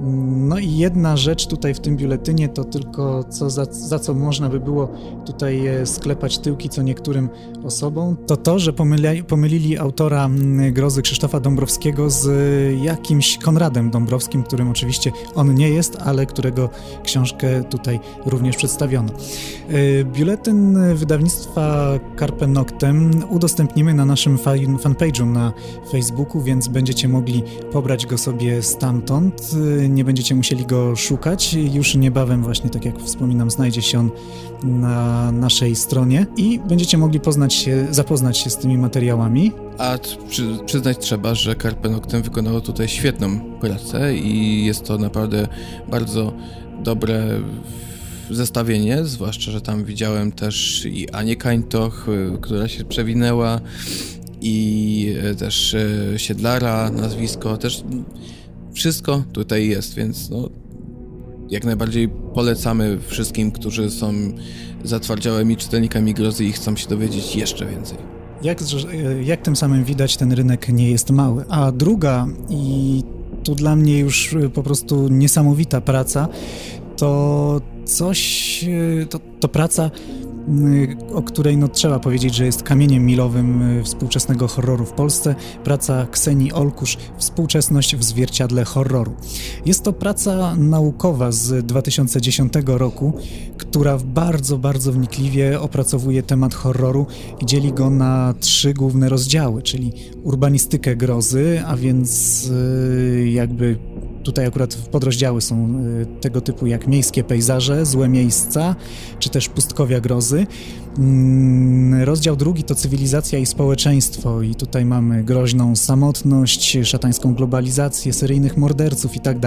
No i jedna rzecz tutaj w tym biuletynie to tylko co, za, za co można by było tutaj e, sklepać tyłki co niektórym osobom, to to, że pomyli, pomylili autora Grozy Krzysztofa Dąbrowskiego z jakimś Konradem Dąbrowskim, którym oczywiście on nie jest, ale którego książkę tutaj również przedstawiono. E, biuletyn wydawnictwa Carpe Noctem udostępnimy na naszym fanpage'u na Facebooku, więc będziecie mogli pobrać go sobie stamtąd nie będziecie musieli go szukać. Już niebawem właśnie, tak jak wspominam, znajdzie się on na naszej stronie i będziecie mogli poznać się, zapoznać się z tymi materiałami. A przy, przyznać trzeba, że Carpe Noctem wykonało tutaj świetną pracę i jest to naprawdę bardzo dobre zestawienie, zwłaszcza, że tam widziałem też i Anię Kańtoch, y, która się przewinęła i y, też y, Siedlara nazwisko, też wszystko tutaj jest, więc no, jak najbardziej polecamy wszystkim, którzy są zatwardziałymi czytelnikami grozy i chcą się dowiedzieć jeszcze więcej. Jak, jak tym samym widać, ten rynek nie jest mały. A druga i tu dla mnie już po prostu niesamowita praca, to coś, to, to praca o której no, trzeba powiedzieć, że jest kamieniem milowym y, współczesnego horroru w Polsce, praca Ksenii Olkusz Współczesność w zwierciadle horroru. Jest to praca naukowa z 2010 roku, która bardzo, bardzo wnikliwie opracowuje temat horroru i dzieli go na trzy główne rozdziały, czyli urbanistykę grozy, a więc y, jakby Tutaj akurat podrozdziały są y, tego typu jak miejskie pejzaże, złe miejsca, czy też pustkowia grozy. Mm, rozdział drugi to cywilizacja i społeczeństwo i tutaj mamy groźną samotność, szatańską globalizację, seryjnych morderców i tak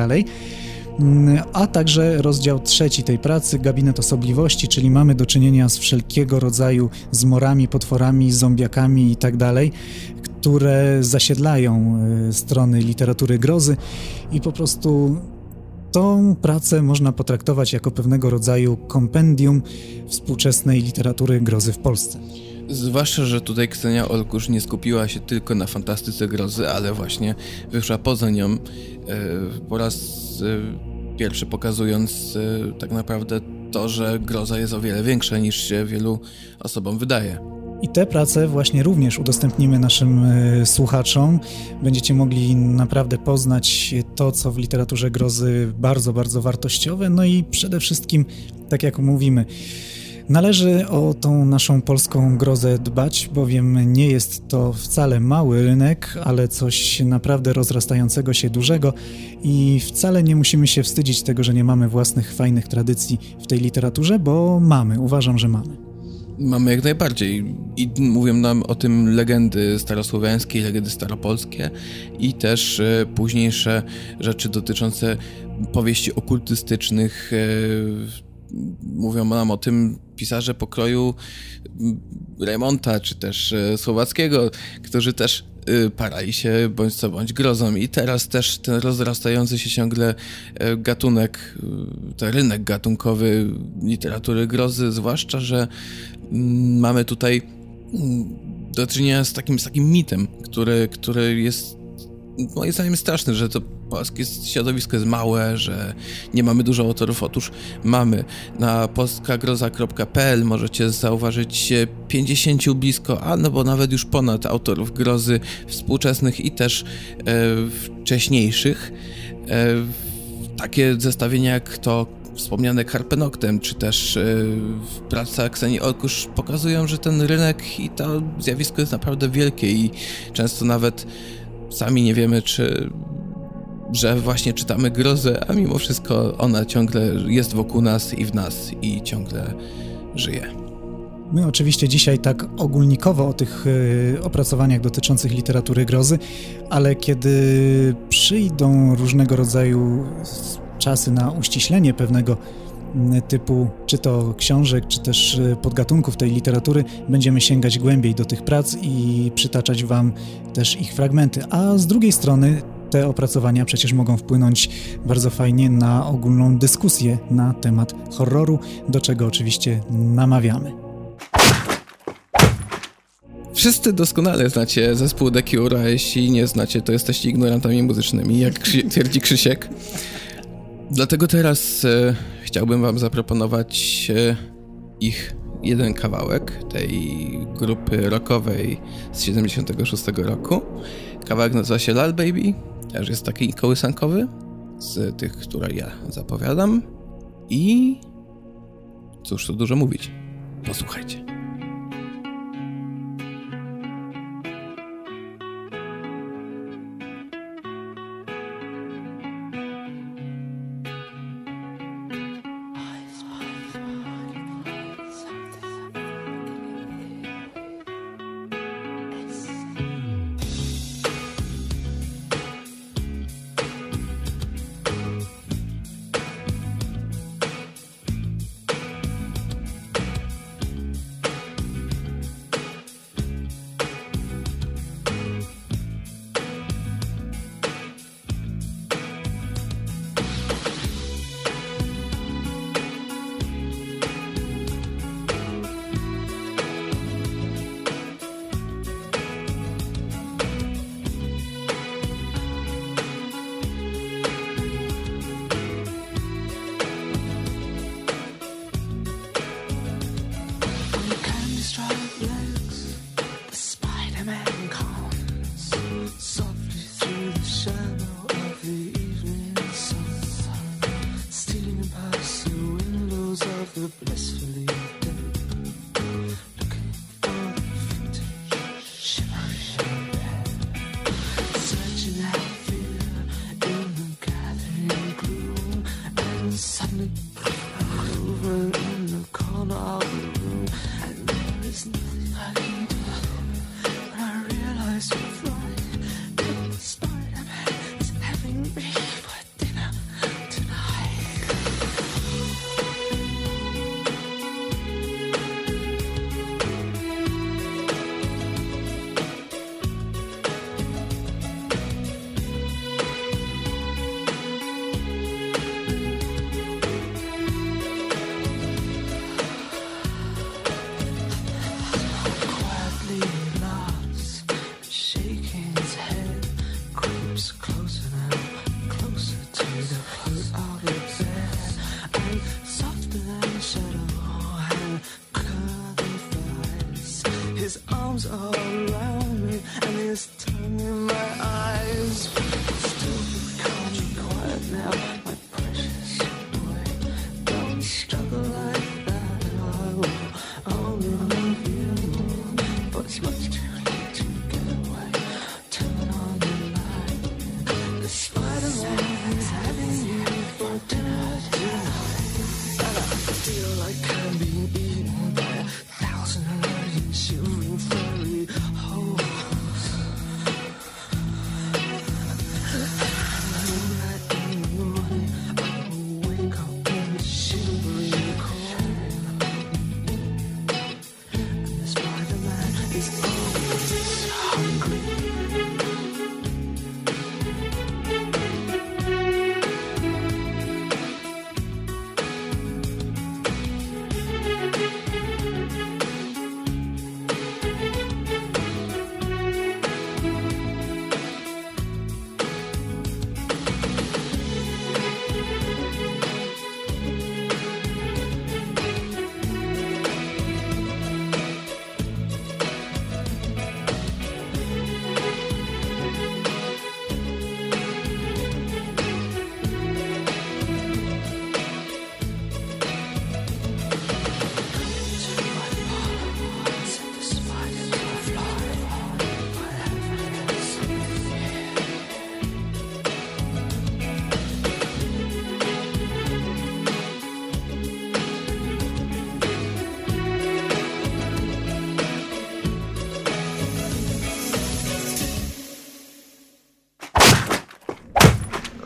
mm, a także rozdział trzeci tej pracy, gabinet osobliwości, czyli mamy do czynienia z wszelkiego rodzaju zmorami, potworami, zombiakami i tak które zasiedlają e, strony literatury grozy i po prostu tą pracę można potraktować jako pewnego rodzaju kompendium współczesnej literatury grozy w Polsce. Zwłaszcza, że tutaj Ksenia Olkusz nie skupiła się tylko na fantastyce grozy, ale właśnie wyszła poza nią e, po raz e, pierwszy pokazując tak naprawdę to, że groza jest o wiele większa niż się wielu osobom wydaje. I te prace właśnie również udostępnimy naszym e, słuchaczom. Będziecie mogli naprawdę poznać to, co w literaturze grozy bardzo, bardzo wartościowe. No i przede wszystkim, tak jak mówimy, Należy o tą naszą polską grozę dbać, bowiem nie jest to wcale mały rynek, ale coś naprawdę rozrastającego się dużego i wcale nie musimy się wstydzić tego, że nie mamy własnych fajnych tradycji w tej literaturze, bo mamy, uważam, że mamy. Mamy jak najbardziej. I mówią nam o tym legendy starosłowiańskie, legendy staropolskie i też e, późniejsze rzeczy dotyczące powieści okultystycznych. E, mówią nam o tym pisarze pokroju Remonta, czy też e, Słowackiego, którzy też Y, parali się bądź co bądź grozą. I teraz też ten rozrastający się ciągle e, gatunek, ten rynek gatunkowy literatury grozy, zwłaszcza, że mm, mamy tutaj mm, do czynienia z takim, z takim mitem, który, który jest moim zdaniem straszny, że to polskie środowisko jest małe, że nie mamy dużo autorów. Otóż mamy na polskagroza.pl możecie zauważyć 50 blisko, a no bo nawet już ponad autorów grozy współczesnych i też e, wcześniejszych. E, takie zestawienia jak to wspomniane Karpenoktem, czy też e, praca Kseni Olkusz pokazują, że ten rynek i to zjawisko jest naprawdę wielkie i często nawet sami nie wiemy, czy że właśnie czytamy grozę, a mimo wszystko ona ciągle jest wokół nas i w nas i ciągle żyje. My oczywiście dzisiaj tak ogólnikowo o tych y, opracowaniach dotyczących literatury grozy, ale kiedy przyjdą różnego rodzaju czasy na uściślenie pewnego typu czy to książek, czy też y, podgatunków tej literatury, będziemy sięgać głębiej do tych prac i przytaczać Wam też ich fragmenty. A z drugiej strony te opracowania przecież mogą wpłynąć bardzo fajnie na ogólną dyskusję na temat horroru, do czego oczywiście namawiamy. Wszyscy doskonale znacie zespół The Cure, a jeśli nie znacie, to jesteście ignorantami muzycznymi, jak twierdzi Krzysiek. Dlatego teraz e, chciałbym wam zaproponować e, ich jeden kawałek tej grupy rockowej z 76 roku. Kawałek nazywa się Lal Baby, też jest taki kołysankowy, z tych, które ja zapowiadam. I cóż tu dużo mówić. Posłuchajcie.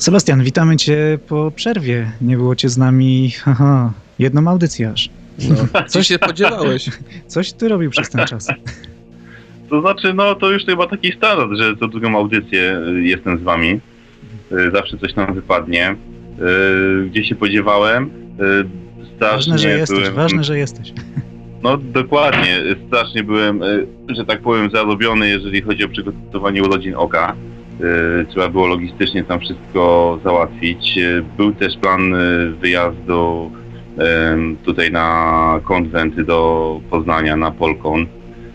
Sebastian, witamy Cię po przerwie. Nie było Cię z nami, haha, jedną audycję aż. No, coś się podzielałeś. Coś Ty robił przez ten czas. To znaczy, no to już chyba taki standard, że co drugą audycję y, jestem z Wami. Y, Zawsze coś tam wypadnie. Y, Gdzie się podziewałem? Strasznie Ważne, że jesteś, byłem... ważne, że jesteś. No dokładnie, strasznie byłem, że tak powiem, zarobiony, jeżeli chodzi o przygotowanie urodzin Oka. Y, Trzeba było logistycznie tam wszystko załatwić. Y, Był też plan y, wyjazdu tutaj na konwent do Poznania, na Polkon.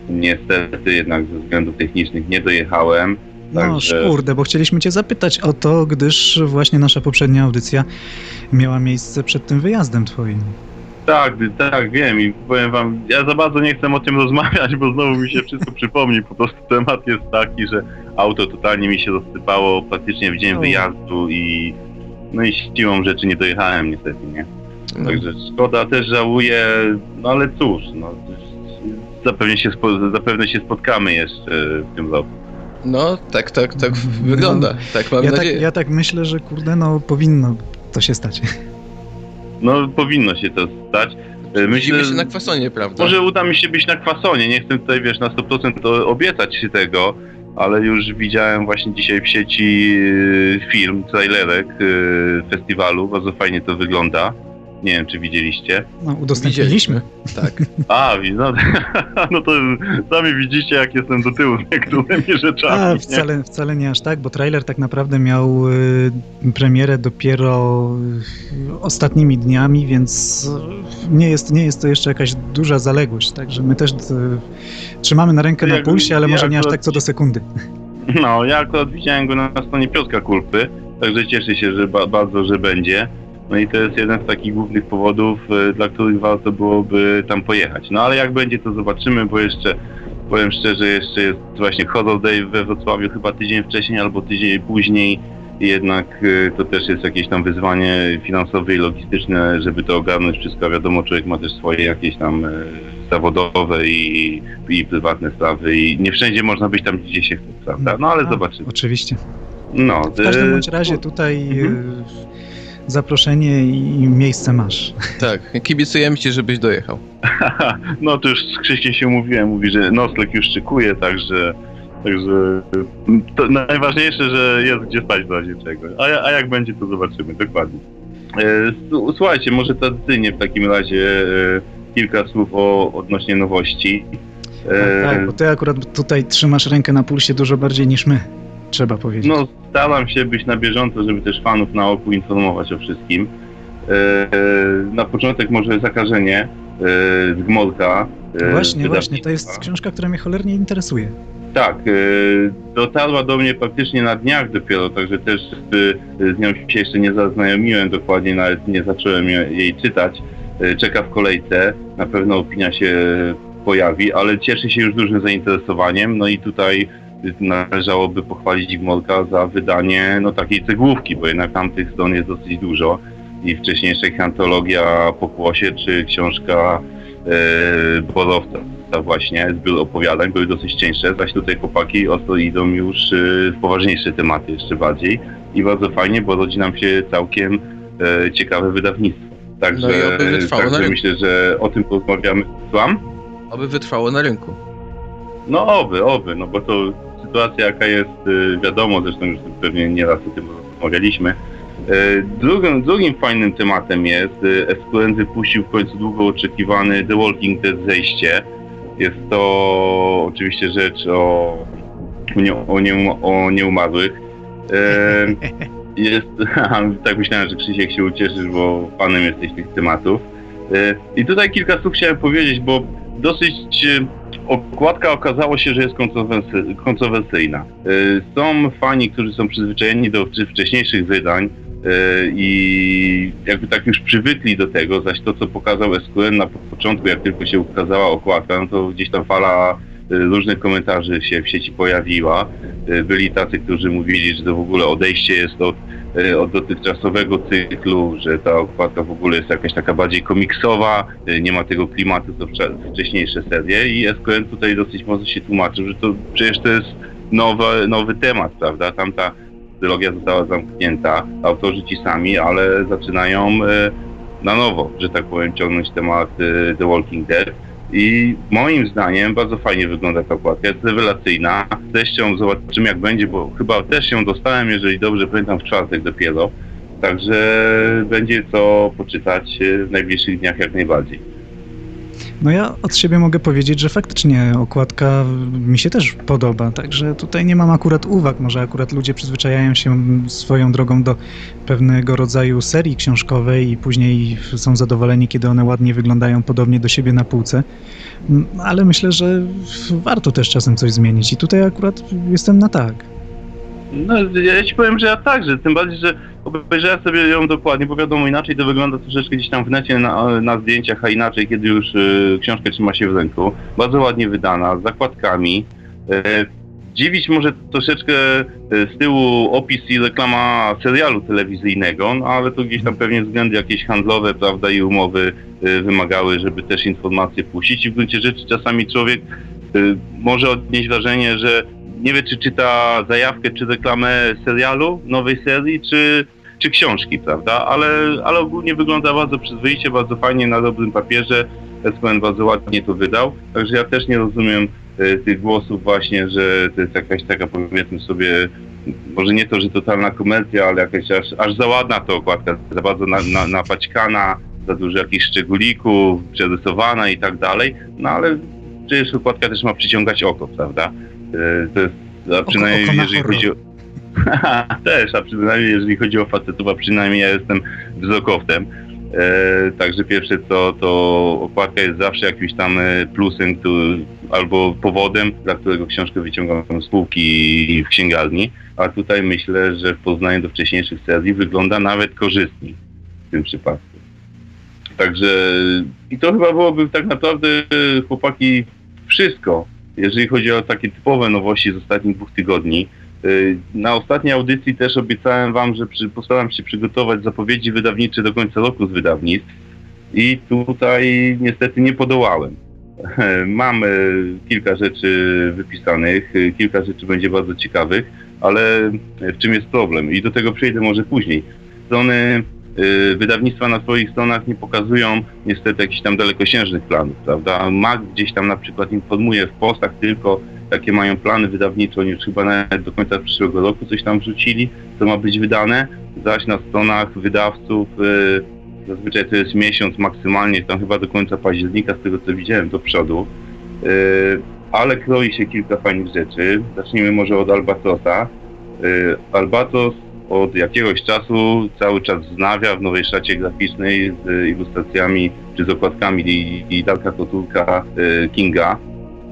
Niestety jednak ze względów technicznych nie dojechałem. No Także- kurde, bo chcieliśmy Cię zapytać o to, gdyż właśnie nasza poprzednia audycja miała miejsce przed tym wyjazdem Twoim. Tak, tak, wiem i powiem wam, ja za bardzo nie chcę o tym rozmawiać, bo znowu mi się wszystko przypomni. Po prostu temat jest taki, że auto totalnie mi się rozsypało praktycznie w dzień wyjazdu i no i siłą rzeczy nie dojechałem niestety, nie? No. Także szkoda, też żałuję, no ale cóż, no zapewne się, spo, zapewne się spotkamy jeszcze w tym roku. No, tak, tak, tak wygląda. Tak mam Ja tak, nadzieję. ja tak myślę, że kurde, no powinno to się stać. No powinno się to stać. E, Widzimy się na kwasonie, prawda? Może uda mi się być na kwasonie. Nie chcę tutaj, wiesz, na 100% to obiecać się tego, ale już widziałem właśnie dzisiaj w sieci y, film, trailerek y, festiwalu. Bardzo fajnie to wygląda. Nie wiem, czy widzieliście. No, udostępniliśmy. Tak. A, no, no to sami widzicie, jak jestem do tyłu z niektórymi rzeczami. A, nie? wcale, wcale nie aż tak, bo trailer tak naprawdę miał y, premierę dopiero y, ostatnimi dniami, więc y, nie jest, nie jest to jeszcze jakaś duża zaległość, także my też y, trzymamy na rękę na pulsie, ale może nie aż tak co do sekundy. No, ja akurat widziałem go na stronie Piotrka Kulpy, także cieszę się, że ba- bardzo, że będzie. No i to jest jeden z takich głównych powodów, e, dla których warto byłoby tam pojechać. No ale jak będzie, to zobaczymy, bo jeszcze, powiem szczerze, jeszcze jest właśnie Horror Day we Wrocławiu chyba tydzień wcześniej albo tydzień później. Jednak e, to też jest jakieś tam wyzwanie finansowe i logistyczne, żeby to ogarnąć wszystko. Wiadomo, człowiek ma też swoje jakieś tam e, zawodowe i, i prywatne sprawy i nie wszędzie można być tam, gdzie się chce, prawda? No ale A, zobaczymy. Oczywiście. No, W każdym bądź razie tutaj Mhm. Zaproszenie i miejsce masz. Tak, kibicujemy ci, żebyś dojechał. no to już z Krzyśkiem się umówiłem, mówi, że nocleg już szykuje, także także to najważniejsze, że jest gdzie spać w razie czego. A, a jak będzie, to zobaczymy, dokładnie. E, Słuchajcie, może tradycyjnie w takim razie e, kilka słów o odnośnie nowości. E, Tak, tak, bo ty akurat tutaj trzymasz rękę na pulsie dużo bardziej niż my, trzeba powiedzieć. No, staram się być na bieżąco, żeby też fanów na oku informować o wszystkim. E, na początek może zakażenie e, z Gmolka. e, właśnie, właśnie, to jest książka, która mnie cholernie interesuje. Tak, e, dotarła do mnie praktycznie na dniach dopiero, także też e, z nią się jeszcze nie zaznajomiłem dokładnie, nawet nie zacząłem je- jej czytać. E, Czeka w kolejce, na pewno opinia się pojawi, ale cieszy się już dużym zainteresowaniem, no i tutaj należałoby pochwalić Gmolka za wydanie no, takiej cegłówki, bo jednak tamtych stron jest dosyć dużo i wcześniejsza antologia Pokłosie czy książka e, Borowca właśnie, zbiór opowiadań były dosyć cieńsze, zaś tutaj chłopaki ostro idą już e, w poważniejsze tematy jeszcze bardziej i bardzo fajnie, bo rodzi nam się całkiem e, ciekawe wydawnictwo. Także, No na także myślę, że o tym porozmawiamy. Słucham? Oby wytrwało na rynku. No oby, oby, no bo to sytuacja jaka jest, y, wiadomo, zresztą już pewnie nieraz o tym rozmawialiśmy. Y, Drugim, drugim fajnym tematem jest, y, SQN wypuścił w końcu długo oczekiwany The Walking Dead zejście. Jest to oczywiście rzecz o, nie, o, nie, o nieumarłych. Jest, tak myślałem, że Krzysiek się ucieszysz, bo fanem jesteś tych tematów. I tutaj kilka słów chciałem powiedzieć, bo dosyć okładka okazało się, że jest kontrowersy, kontrowersyjna. Y, Są fani, którzy są przyzwyczajeni do wcze- wcześniejszych wydań y, i jakby tak już przywykli do tego, zaś to, co pokazał SQN na początku, jak tylko się ukazała okładka, no to gdzieś tam fala różnych komentarzy się w sieci pojawiła. Y, Byli tacy, którzy mówili, że to w ogóle odejście jest od, y, od dotychczasowego cyklu, że ta okładka w ogóle jest jakaś taka bardziej komiksowa, y, nie ma tego klimatu co wcze- wcześniejsze serie i SQN tutaj dosyć mocno się tłumaczył, że to przecież to jest nowy, nowy temat, prawda? Tamta trylogia została zamknięta, autorzy ci sami, ale zaczynają na nowo, że tak powiem, ciągnąć temat The Walking Dead. I moim zdaniem bardzo fajnie wygląda ta okładka, jest rewelacyjna. Z treścią zobaczymy jak będzie, bo chyba też ją dostałem, jeżeli dobrze pamiętam, w czwartek dopiero. Także będzie co poczytać w najbliższych dniach jak najbardziej. No ja od siebie mogę powiedzieć, że faktycznie okładka mi się też podoba, także tutaj nie mam akurat uwag. Może akurat ludzie przyzwyczajają się swoją drogą do pewnego rodzaju serii książkowej i później są zadowoleni, kiedy one ładnie wyglądają podobnie do siebie na półce. Mm, ale myślę, że warto też czasem coś zmienić i tutaj akurat jestem na tak. No, ja ci powiem, że ja także, tym bardziej, że obejrzałem sobie ją dokładnie, bo wiadomo, inaczej to wygląda troszeczkę gdzieś tam w necie na, na zdjęciach, a inaczej, kiedy już y, książkę trzyma się w ręku. Bardzo ładnie wydana, z zakładkami. Y, dziwić może troszeczkę e, z tyłu opis i reklama serialu telewizyjnego, no ale to gdzieś tam pewnie względy jakieś handlowe, prawda, i umowy y, wymagały, żeby też informacje puścić i w gruncie rzeczy czasami człowiek może odnieść wrażenie, że nie wie, czy czyta zajawkę, czy reklamę serialu, nowej serii, czy, czy książki, prawda? Ale, ale ogólnie wygląda bardzo przyzwoicie, bardzo fajnie na dobrym papierze. SPN bardzo ładnie to wydał, także ja też nie rozumiem y, tych głosów właśnie, że to jest jakaś taka powiedzmy sobie, może nie to, że totalna komercja, ale jakaś aż, aż za ładna ta okładka, za bardzo na, na, napaćkana, za dużo jakichś szczególików, przerysowana i tak dalej, no ale przecież okładka też ma przyciągać oko, prawda? E, to jest, a przynajmniej oko, jeżeli chodzi o... Też, a przynajmniej jeżeli chodzi o facetów, a przynajmniej ja jestem wzrokowcem. E, także pierwsze to, to okładka jest zawsze jakimś tam e, plusem który, albo powodem, dla którego książkę wyciągam z półki w księgarni, a tutaj myślę, że w porównaniu do wcześniejszych serii wygląda nawet korzystniej w tym przypadku. Także i to chyba byłoby tak naprawdę chłopaki wszystko, jeżeli chodzi o takie typowe nowości z ostatnich dwóch tygodni, y, na ostatniej audycji też obiecałem Wam, że postaram się przygotować zapowiedzi wydawnicze do końca roku z wydawnictw i tutaj niestety nie podołałem. Mam kilka rzeczy wypisanych, kilka rzeczy będzie bardzo ciekawych, ale w czym jest problem? I do tego przejdę może później. Strony Y, wydawnictwa na swoich stronach nie pokazują niestety jakichś tam dalekosiężnych planów, prawda? Mag gdzieś tam na przykład informuje w postach tylko, jakie mają plany wydawnicze, oni już chyba nawet do końca przyszłego roku coś tam wrzucili, co ma być wydane, zaś na stronach wydawców y, zazwyczaj to jest miesiąc maksymalnie, tam chyba do końca października, z tego co widziałem do przodu, y, ale kroi się kilka fajnych rzeczy. Zacznijmy może od Albatrosa. Albatros od jakiegoś czasu cały czas wznawia w nowej szacie graficznej z ilustracjami czy z okładkami i, Darka Kotulka y, Kinga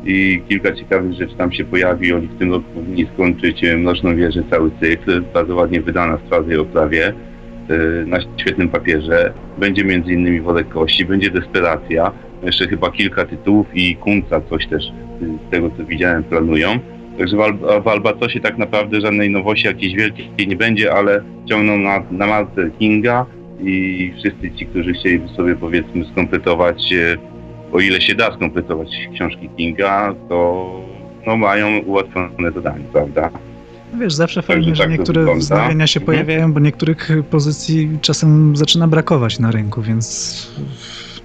i kilka ciekawych rzeczy tam się pojawi. Oni w tym roku powinni skończyć y, Mroczną Wieżę cały cykl, bardzo ładnie wydana w twardej oprawie y, na świetnym papierze. Będzie między innymi Worek Kości, będzie Desperacja, jeszcze chyba kilka tytułów i Kunca coś też z tego co widziałem planują. Także w, Al w Albatrosie tak naprawdę żadnej nowości jakiejś wielkiej nie będzie, ale ciągną na, na marce Kinga i wszyscy ci, którzy chcieliby sobie powiedzmy skompletować, e, o ile się da skompletować książki Kinga, to no, mają ułatwione zadanie, prawda? Wiesz, zawsze fajnie, tak że niektóre wznowienia się mhm. pojawiają, bo niektórych pozycji czasem zaczyna brakować na rynku, więc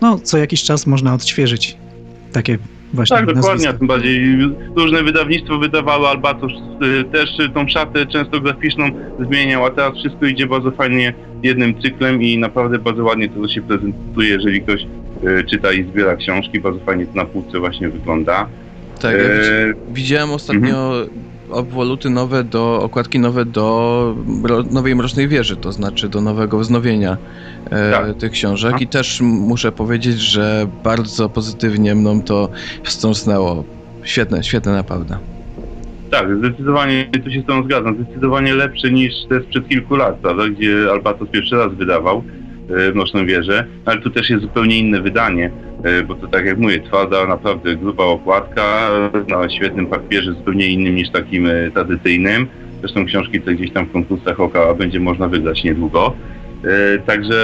no, co jakiś czas można odświeżyć takie Właśnie tak, dokładnie, a tym bardziej różne wydawnictwo wydawały Albatros y, też tą szatę często graficzną zmieniał, a teraz wszystko idzie bardzo fajnie jednym cyklem i naprawdę bardzo ładnie to się prezentuje, jeżeli ktoś y, czyta i zbiera książki, bardzo fajnie to na półce właśnie wygląda. Tak, ja e... widziałem ostatnio mhm obwoluty nowe do, okładki nowe do nowej Mrocznej Wieży, to znaczy do nowego wznowienia e, tak. tych książek i też muszę powiedzieć, że bardzo pozytywnie mną to wstrząsnęło. Świetne, świetne naprawdę. Tak, zdecydowanie, tu się z tą zgadzam, zdecydowanie lepsze niż te sprzed kilku lat, prawda, gdzie Albatos pierwszy raz wydawał Mroczną Wieżę, ale tu też jest zupełnie inne wydanie E, bo to tak jak mówię, twarda, naprawdę gruba okładka na świetnym papierze, zupełnie innym niż takim tradycyjnym. Zresztą książki te gdzieś tam w konkursach oka będzie można wygrać niedługo. Także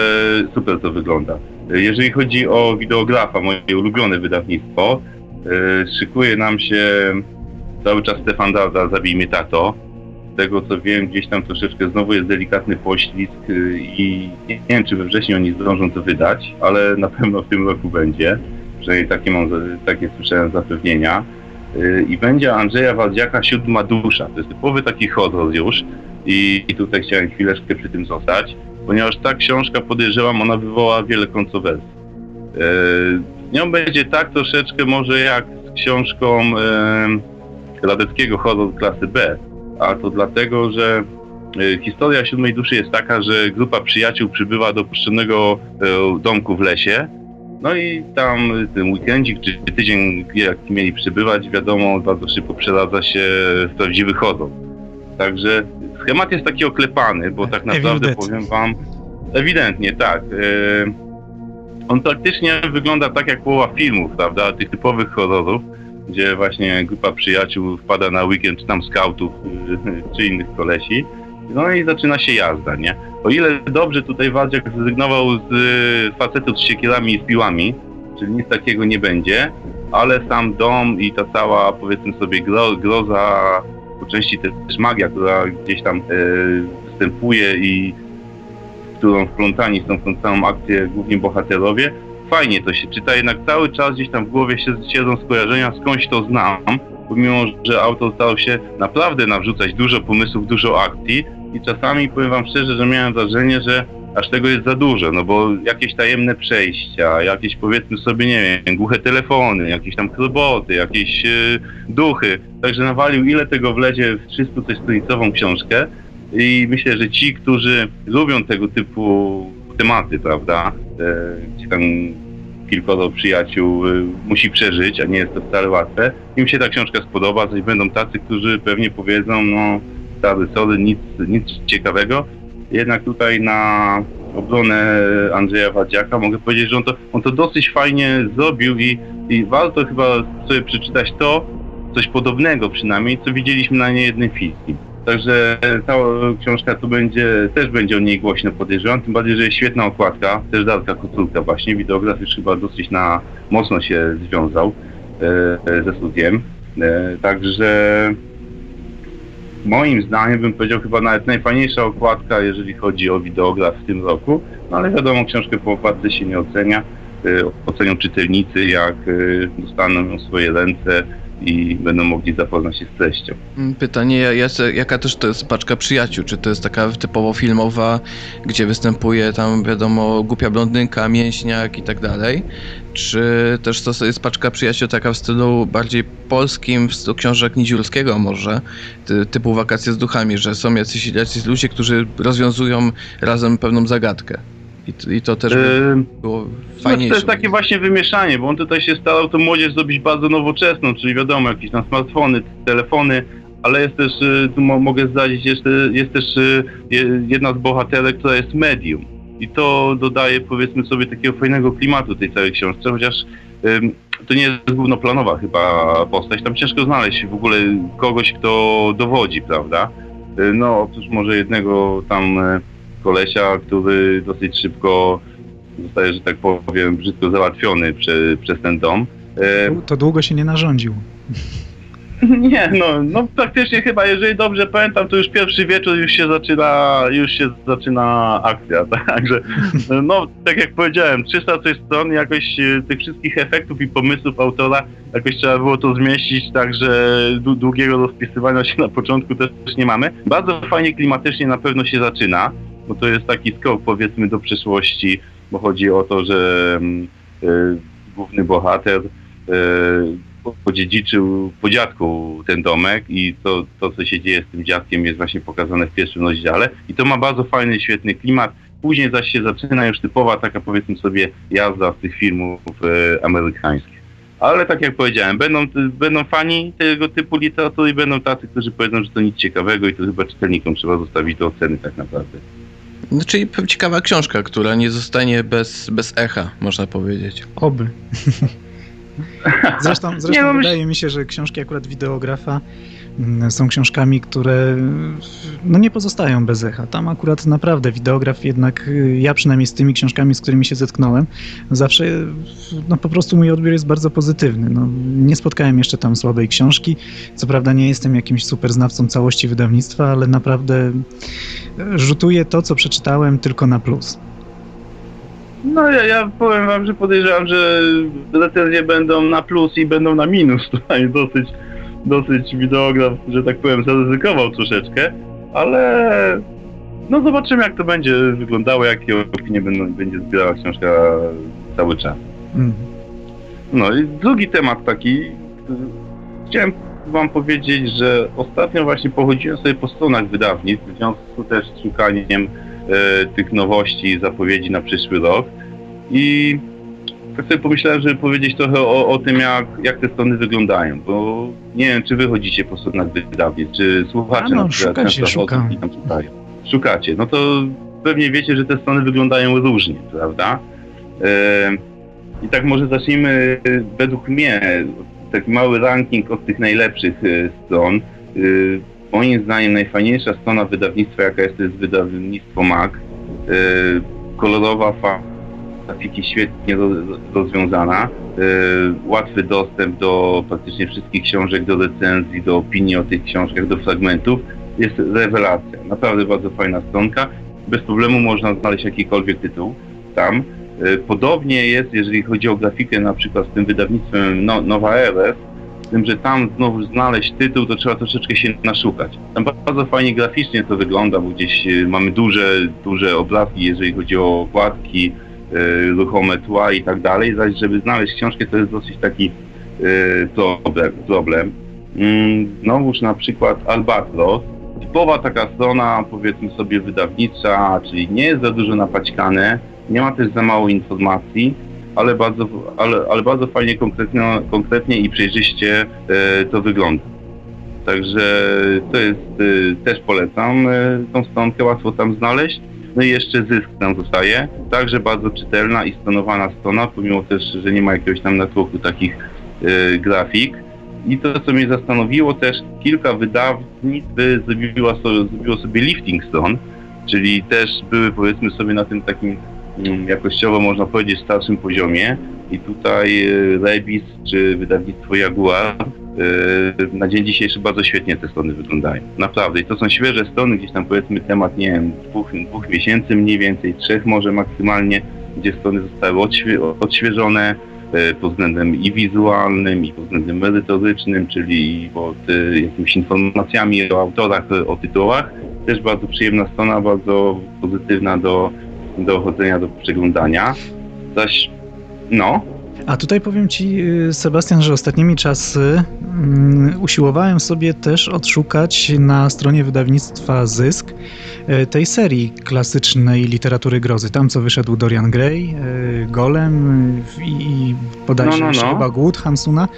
super to wygląda. Jeżeli chodzi o wideografa, moje ulubione wydawnictwo, szykuje nam się cały czas Stefan Darda, Zabij mnie tato. Tego co wiem, gdzieś tam troszeczkę znowu jest delikatny poślizg y, i nie wiem, czy we wrześniu oni zdążą to wydać, ale na pewno w tym roku będzie. Przynajmniej takie, mam, takie słyszałem zapewnienia. Y, I będzie Andrzeja Waldziaka Siódma Dusza. To jest typowy taki horror już i, tutaj chciałem chwileczkę przy tym zostać, ponieważ ta książka, podejrzewam, ona wywoła wiele kontrowersji. Y, z nią będzie tak troszeczkę może jak z książką Radeckiego Horror klasy B, a to dlatego, że e, historia siódmej duszy jest taka, że grupa przyjaciół przybywa do puszczonego e, domku w lesie, no i tam ten weekendzik czy tydzień, jak mieli przybywać, wiadomo, bardzo szybko przeradza się w prawdziwy horror. Także schemat jest taki oklepany, bo tak naprawdę powiem wam, ewidentnie tak. E, on praktycznie wygląda tak jak połowa filmów, prawda, tych typowych horrorów, gdzie właśnie grupa przyjaciół wpada na weekend, czy tam scoutów, czy innych kolesi. No i zaczyna się jazda, nie? O ile dobrze tutaj Wadziak zrezygnował z facetów z siekierami i z piłami, czyli nic takiego nie będzie, ale sam dom i ta cała, powiedzmy sobie, gro, groza, po części też magia, która gdzieś tam e, występuje i którą wplątani są w tą całą akcję głównie bohaterowie, fajnie to się czyta, jednak cały czas gdzieś tam w głowie się siedzą skojarzenia, skądś to znam, pomimo, że autor stał się naprawdę nawrzucać dużo pomysłów, dużo akcji. I czasami powiem wam szczerze, że miałem wrażenie, że aż tego jest za dużo, no bo jakieś tajemne przejścia, jakieś powiedzmy sobie, nie wiem, głuche telefony, jakieś tam roboty, jakieś yy, duchy, także nawalił ile tego wlezie w 300 coś stronicową książkę. I myślę, że ci, którzy lubią tego typu tematy, prawda, gdzie tam kilkoro przyjaciół y, musi przeżyć, a nie jest to wcale łatwe. Im się ta książka spodoba, coś będą tacy, którzy pewnie powiedzą, no stary, sorry, nic, nic ciekawego. Jednak tutaj na obronę Andrzeja Wadziaka mogę powiedzieć, że on to, on to dosyć fajnie zrobił i, i warto chyba sobie przeczytać to, coś podobnego przynajmniej, co widzieliśmy na niejednym filmie. Także ta książka tu będzie, też będzie o niej głośno podejrzewam, tym bardziej, że jest świetna okładka, też Darka Kotulka właśnie, widograf już chyba dosyć na mocno się związał e, ze studiem. E, także moim zdaniem bym powiedział chyba nawet najfajniejsza okładka, jeżeli chodzi o wideograf w tym roku, no ale wiadomo, książkę po okładce się nie ocenia, e, ocenią czytelnicy, jak e, dostaną swoje ręce, i będą mogli zapoznać się z treścią. Mm, pytanie, jaka też to jest paczka przyjaciół? Czy to jest taka typowo filmowa, gdzie występuje tam, wiadomo, głupia blondynka, mięśniak i tak dalej? Czy też to jest paczka przyjaciół taka w stylu bardziej polskim, w stylu książek Nidziurskiego może, typu Wakacje z duchami, że są jacyś, jacyś ludzie, którzy rozwiązują razem pewną zagadkę? I to, i to też by było fajniejsze. No to jest takie właśnie wymieszanie, bo on tutaj się starał tę młodzież zrobić bardzo nowoczesną, czyli wiadomo, jakieś tam smartfony, telefony, ale jest też, y, tu mogę zdradzić, jest, jest też jedna z bohaterek, która jest medium. I to dodaje, powiedzmy sobie, takiego fajnego klimatu tej całej książce, chociaż to nie jest głównoplanowa chyba postać. Tam ciężko znaleźć w ogóle kogoś, kto dowodzi, prawda? No, oprócz może jednego tam kolesia, który dosyć szybko zostaje, że tak powiem, brzydko załatwiony prze, przez ten dom. E, to długo się nie narządził. Nie, no, no praktycznie chyba, jeżeli dobrze pamiętam, to już pierwszy wieczór już się zaczyna, już się zaczyna akcja, także no, tak jak powiedziałem, 300 coś stron, jakoś e, tych wszystkich efektów i pomysłów autora jakoś trzeba było to zmieścić, także długiego rozpisywania się na początku też nie mamy. Bardzo fajnie klimatycznie na pewno się zaczyna, bo to jest taki skok powiedzmy do przyszłości, bo chodzi o to, że y, główny bohater y, podziedziczył po dziadku ten domek i to, to, co się dzieje z tym dziadkiem jest właśnie pokazane w pierwszym rozdziale i to ma bardzo fajny, świetny klimat. Później zaś się zaczyna już typowa taka powiedzmy sobie jazda z tych filmów y, amerykańskich. Ale tak jak powiedziałem, będą, będą fani tego typu literatury i będą tacy, którzy powiedzą, że to nic ciekawego i to chyba czytelnikom trzeba zostawić do oceny tak naprawdę. No, czyli ciekawa książka, która nie zostanie bez, bez echa, można powiedzieć. Oby. Zresztą, zresztą nie, wydaje mi się, że książki akurat wideografa są książkami, które no nie pozostają bez echa. Tam akurat naprawdę wideograf jednak, y, ja przynajmniej z tymi książkami, z którymi się zetknąłem, zawsze no po prostu mój odbiór jest bardzo pozytywny. No, nie spotkałem jeszcze tam słabej książki. Co prawda nie jestem jakimś super znawcą całości wydawnictwa, ale naprawdę rzutuje to, co przeczytałem tylko na plus. No ja, ja powiem wam, że podejrzewam, że recenzje będą na plus i będą na minus. Tutaj dosyć, dosyć wideograf, że tak powiem, zaryzykował troszeczkę, ale no zobaczymy jak to będzie wyglądało, jakie opinie będą, będzie zbierała książka cały czas. Mm. No i drugi temat taki, chciałem wam powiedzieć, że ostatnio właśnie pochodziłem sobie po stronach wydawnictw, w związku też z szukaniem e, tych nowości, zapowiedzi na przyszły rok. I tak sobie pomyślałem, żeby powiedzieć trochę o, o tym, jak, jak te strony wyglądają, bo nie wiem, czy wychodzicie po stronach wydawnictw, czy słuchacze no, na przykład często szukam. tam szukają. Szukacie, no to pewnie wiecie, że te strony wyglądają różnie, prawda? E, I tak może zacznijmy według mnie taki mały ranking od tych najlepszych e, stron. E, moim zdaniem najfajniejsza strona wydawnictwa, jaka jest, to jest wydawnictwo MAG. E, kolorowa grafiki świetnie rozwiązana, łatwy dostęp do praktycznie wszystkich książek, do recenzji, do opinii o tych książkach, do fragmentów. Jest rewelacja. Naprawdę bardzo fajna stronka. Bez problemu można znaleźć jakikolwiek tytuł tam. E, podobnie jest, jeżeli chodzi o grafikę na przykład z tym wydawnictwem no, Nowa Eres, z tym, że tam znowu znaleźć tytuł, to trzeba troszeczkę się naszukać. Tam bardzo fajnie graficznie to wygląda, bo gdzieś e, mamy duże, duże obrazki, jeżeli chodzi o okładki, e, ruchome tła i tak dalej, zaś żeby znaleźć książkę, to jest dosyć taki problem. problem. Mm, znowuż na przykład Albatros, typowa taka strona, powiedzmy sobie, wydawnicza, czyli nie jest za dużo napaćkane, nie ma też za mało informacji, ale bardzo, ale, ale bardzo fajnie, konkretnie, konkretnie i przejrzyście e, to wygląda. Także to jest, też polecam tą stronkę, łatwo tam znaleźć. No i jeszcze zysk tam zostaje. Także bardzo czytelna i stonowana strona, pomimo też, że nie ma jakiegoś tam natłoku takich e, grafik. I to, co mnie zastanowiło też, kilka wydawnictw zrobiło sobie, zrobiło sobie lifting stron, czyli też były powiedzmy sobie na tym takim jakościowo można powiedzieć starszym poziomie i tutaj e, Rebis czy wydawnictwo Jaguar e, na dzień dzisiejszy bardzo świetnie te strony wyglądają. Naprawdę. I to są świeże strony, gdzieś tam powiedzmy temat, nie wiem, dwóch, dwóch miesięcy mniej więcej, trzech może maksymalnie, gdzie strony zostały odświe odświeżone e, pod względem i wizualnym, i pod względem merytorycznym, czyli pod jakimiś informacjami o autorach, o tytułach. Też bardzo przyjemna strona, bardzo pozytywna do dochodzenia do przeglądania. Zaś, no. A tutaj powiem Ci, y, Sebastian, że ostatnimi czasy um, usiłowałem sobie też odszukać na stronie wydawnictwa Zysk y, tej serii klasycznej literatury grozy. Tam, co wyszedł Dorian Gray, y, Golem i, bodajże no, no, no. chyba Głód Hansuna.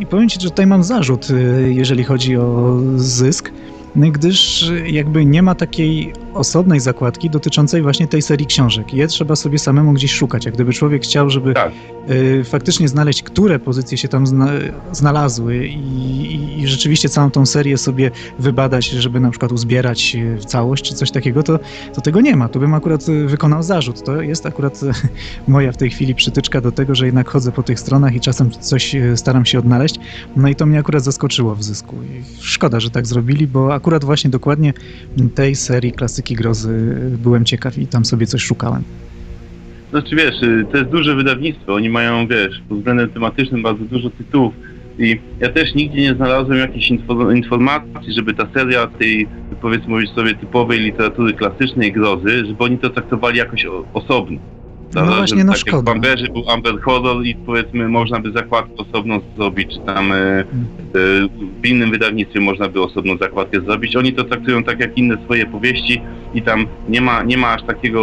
I powiem Ci, że tutaj mam zarzut, jeżeli chodzi o Zysk, gdyż jakby nie ma takiej osobnej zakładki dotyczącej właśnie tej serii książek. Je trzeba sobie samemu gdzieś szukać. Jak gdyby człowiek chciał, żeby tak. y, faktycznie znaleźć, które pozycje się tam zna, znalazły i, i, rzeczywiście całą tą serię sobie wybadać, żeby na przykład uzbierać w całość czy coś takiego, to, to tego nie ma. Tu bym akurat wykonał zarzut. To jest akurat moja w tej chwili przytyczka do tego, że jednak chodzę po tych stronach i czasem coś y, staram się odnaleźć. No i to mnie akurat zaskoczyło w zysku. I szkoda, że tak zrobili, bo akurat właśnie dokładnie tej serii klasyki grozy byłem ciekaw i tam sobie coś szukałem. Znaczy wiesz, y, to jest duże wydawnictwo, oni mają, wiesz, pod względem tematycznym bardzo dużo tytułów i ja też nigdzie nie znalazłem jakiejś informacji, żeby ta seria tej, powiedzmy sobie, typowej literatury klasycznej grozy, żeby oni to traktowali jakoś osobno. No właśnie, no tak szkoda. Jak w Amberze był Amber Horror i powiedzmy można by zakładkę osobną zrobić, czy tam e, e, w innym wydawnictwie można by osobną zakładkę zrobić. Oni to traktują tak jak inne swoje powieści i tam nie ma, nie ma aż takiego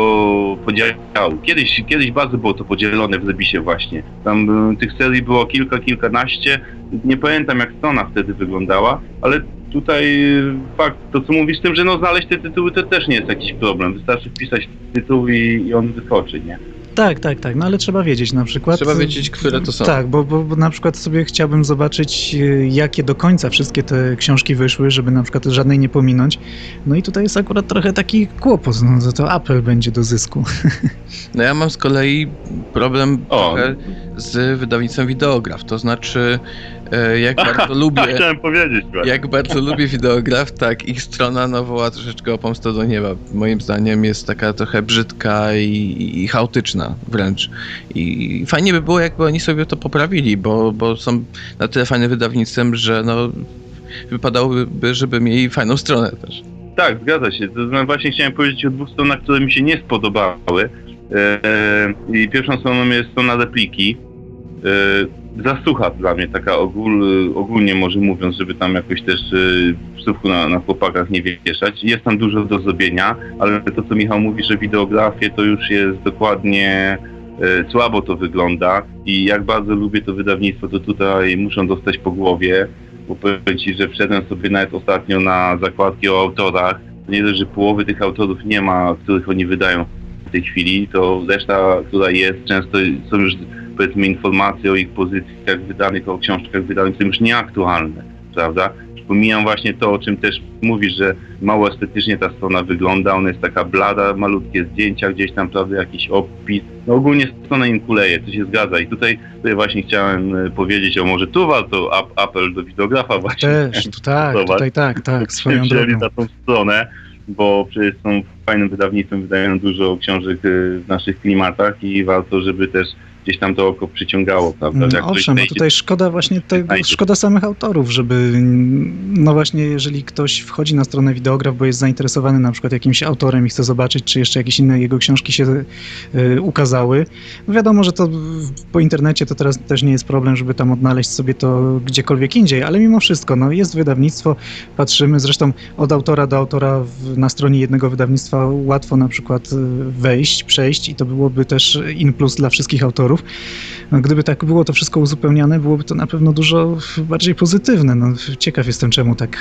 podziału. Kiedyś, kiedyś bardzo było to podzielone w Zebisie właśnie. Tam e, tych serii było kilka, kilkanaście. Nie pamiętam jak strona wtedy wyglądała, ale tutaj fakt, to co mówisz z tym, że no znaleźć te tytuły to też nie jest jakiś problem. Wystarczy wpisać tytuł i, i on wyskoczy, nie? Tak, tak, tak, no ale trzeba wiedzieć na przykład. Trzeba wiedzieć, które to są. Tak, bo, bo, bo na przykład sobie chciałbym zobaczyć, y, jakie do końca wszystkie te książki wyszły, żeby na przykład żadnej nie pominąć. No i tutaj jest akurat trochę taki kłopot, no to, to Apple będzie do zysku. No ja mam z kolei problem o. trochę z wydawnictwem Videograf, to znaczy jak bardzo lubię. Chciałem powiedzieć. Jak bardzo lubię wideograf, tak, ich strona no, woła troszeczkę o pomstę do nieba. Moim zdaniem jest taka trochę brzydka i, i chaotyczna wręcz. I fajnie by było, jakby oni sobie to poprawili, bo, bo są na tyle fajnym wydawnictwem, że no, wypadałoby, żeby mieli fajną stronę też. Tak, zgadza się. To właśnie chciałem powiedzieć o dwóch stronach, które mi się nie spodobały. Eee, I pierwszą stroną jest strona repliki. Zasucha dla mnie, taka ogól, ogólnie może mówiąc, żeby tam jakoś też psówku y, na, na chłopakach nie wieszać. Jest tam dużo do zrobienia, ale to co Michał mówi, że wideografię to już jest dokładnie y, słabo to wygląda i jak bardzo lubię to wydawnictwo, to tutaj muszą dostać po głowie, bo powiem Ci, że wszedłem sobie nawet ostatnio na zakładki o autorach, to nie dość, że połowy tych autorów nie ma, których oni wydają w tej chwili, to reszta, która jest, często są już powiedzmy informacje o ich pozycjach wydanych, o książkach wydanych są już nieaktualne, prawda? Pomijam właśnie to, o czym też mówisz, że mało estetycznie ta strona wygląda, ona jest taka blada, malutkie zdjęcia gdzieś tam, prawda, jakiś opis. No ogólnie strona im kuleje, to się zgadza. I tutaj, tutaj właśnie chciałem e, powiedzieć, o może tu warto apel do wideografa właśnie. Też, tu tak, tutaj tak, tak, swoją drogą. na tą stronę, bo przecież są fajnym wydawnictwem, wydają dużo książek e, w naszych klimatach i warto, żeby też gdzieś tam to oko przyciągało, prawda? No, owszem, bo tutaj szkoda właśnie tego, szkoda samych autorów, żeby no właśnie jeżeli ktoś wchodzi na stronę wideograf, bo jest zainteresowany na przykład jakimś autorem i chce zobaczyć, czy jeszcze jakieś inne jego książki się y, ukazały, no wiadomo, że to po internecie to teraz też nie jest problem, żeby tam odnaleźć sobie to gdziekolwiek indziej, ale mimo wszystko, no jest wydawnictwo, patrzymy, zresztą od autora do autora w, na stronie jednego wydawnictwa łatwo na przykład y, wejść, przejść i to byłoby też in plus dla wszystkich autorów, no, gdyby tak było to wszystko uzupełniane, byłoby to na pewno dużo bardziej pozytywne. No, ciekaw jestem, czemu tak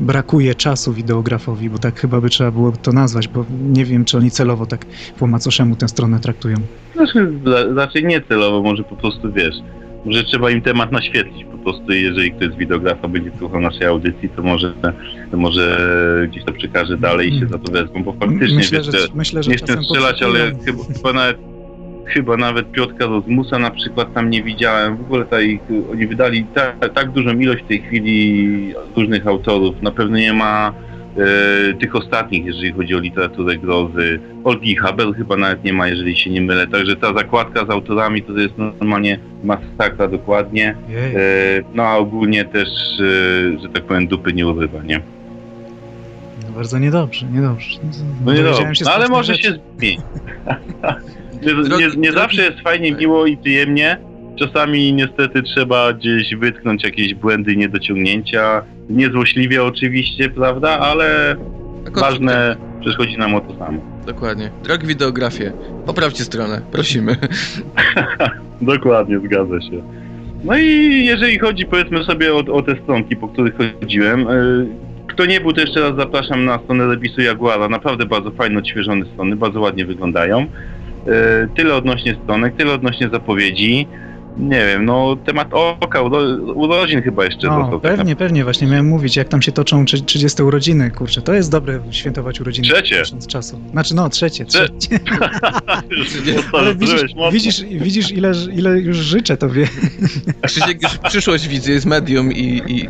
brakuje czasu wideografowi, bo tak chyba by trzeba było to nazwać, bo nie wiem, czy oni celowo tak po macoszemu tę stronę traktują. Znaczy, raczej nie celowo, może po prostu, wiesz, może trzeba im temat naświetlić po prostu, jeżeli ktoś z wideografa będzie słuchał naszej audycji, to może, to może gdzieś to przekaże dalej i się za to wezmą, bo faktycznie, myślę, wiesz, że, myślę, że nie chcę strzelać, ale chyba, chyba nawet chyba nawet Rozmusa na przykład tam nie widziałem. W ogóle ta ich, oni wydali tak, tak dużą ilość w tej chwili różnych autorów. Na pewno nie ma tych ostatnich, jeżeli chodzi o literaturę grozy. Olgi Habel chyba nawet nie ma, jeżeli się nie mylę. Także ta zakładka z autorami to jest normalnie masakra dokładnie. E, no a ogólnie też, e, że tak powiem, dupy nie urywa, nie? No bardzo niedobrze, niedobrze. No niedobrze, no, ale może rzeczy. się zmieni. Nie, nie, nie zawsze jest fajnie, miło i przyjemnie. Czasami niestety trzeba gdzieś wytknąć jakieś błędy, niedociągnięcia. Niezłośliwie oczywiście, prawda, ale ważne, przecież chodzi nam o to samo. Dokładnie. Drog wideografię. Poprawcie stronę, prosimy. Dokładnie, zgadza się. No i jeżeli chodzi powiedzmy sobie o, o te stronki, po których chodziłem, y, kto nie był, to jeszcze raz zapraszam na stronę Lebisu Jaguara. Naprawdę bardzo fajne, odświeżone strony, bardzo ładnie wyglądają. E, tyle odnośnie stronek, tyle odnośnie zapowiedzi. Nie wiem, no temat oka, urodzin chyba jeszcze no, został. Tak pewnie, tak pewnie, właśnie miałem mówić, jak tam się toczą 30 urodziny, kurczę, to jest dobre świętować urodziny. Trzecie. czasu. Znaczy, no, trzecie, trzecie. Ale widzisz, widzisz, widzisz ile, ile już życzę tobie. Krzysiek już przyszłość widzę, jest medium i, i...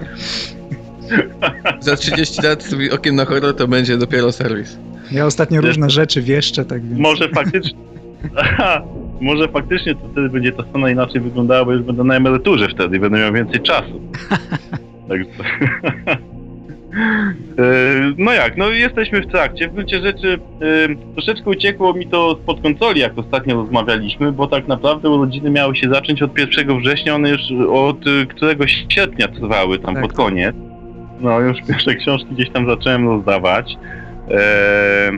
za 30 lat okiem na horror to będzie dopiero serwis. Ja ostatnio różne rzeczy wieszczę, tak więc... Może faktycznie... może faktycznie to wtedy będzie ta strona inaczej wyglądała, bo już będę na emeryturze wtedy i będę miał więcej czasu. Także... No jak, no jesteśmy w trakcie. W gruncie rzeczy troszeczkę uciekło mi to spod kontroli, jak ostatnio rozmawialiśmy, bo tak naprawdę urodziny miały się zacząć od 1 września, one już od y, któregoś sierpnia trwały tam tak. pod koniec. No już pierwsze książki gdzieś tam zacząłem rozdawać. E, e,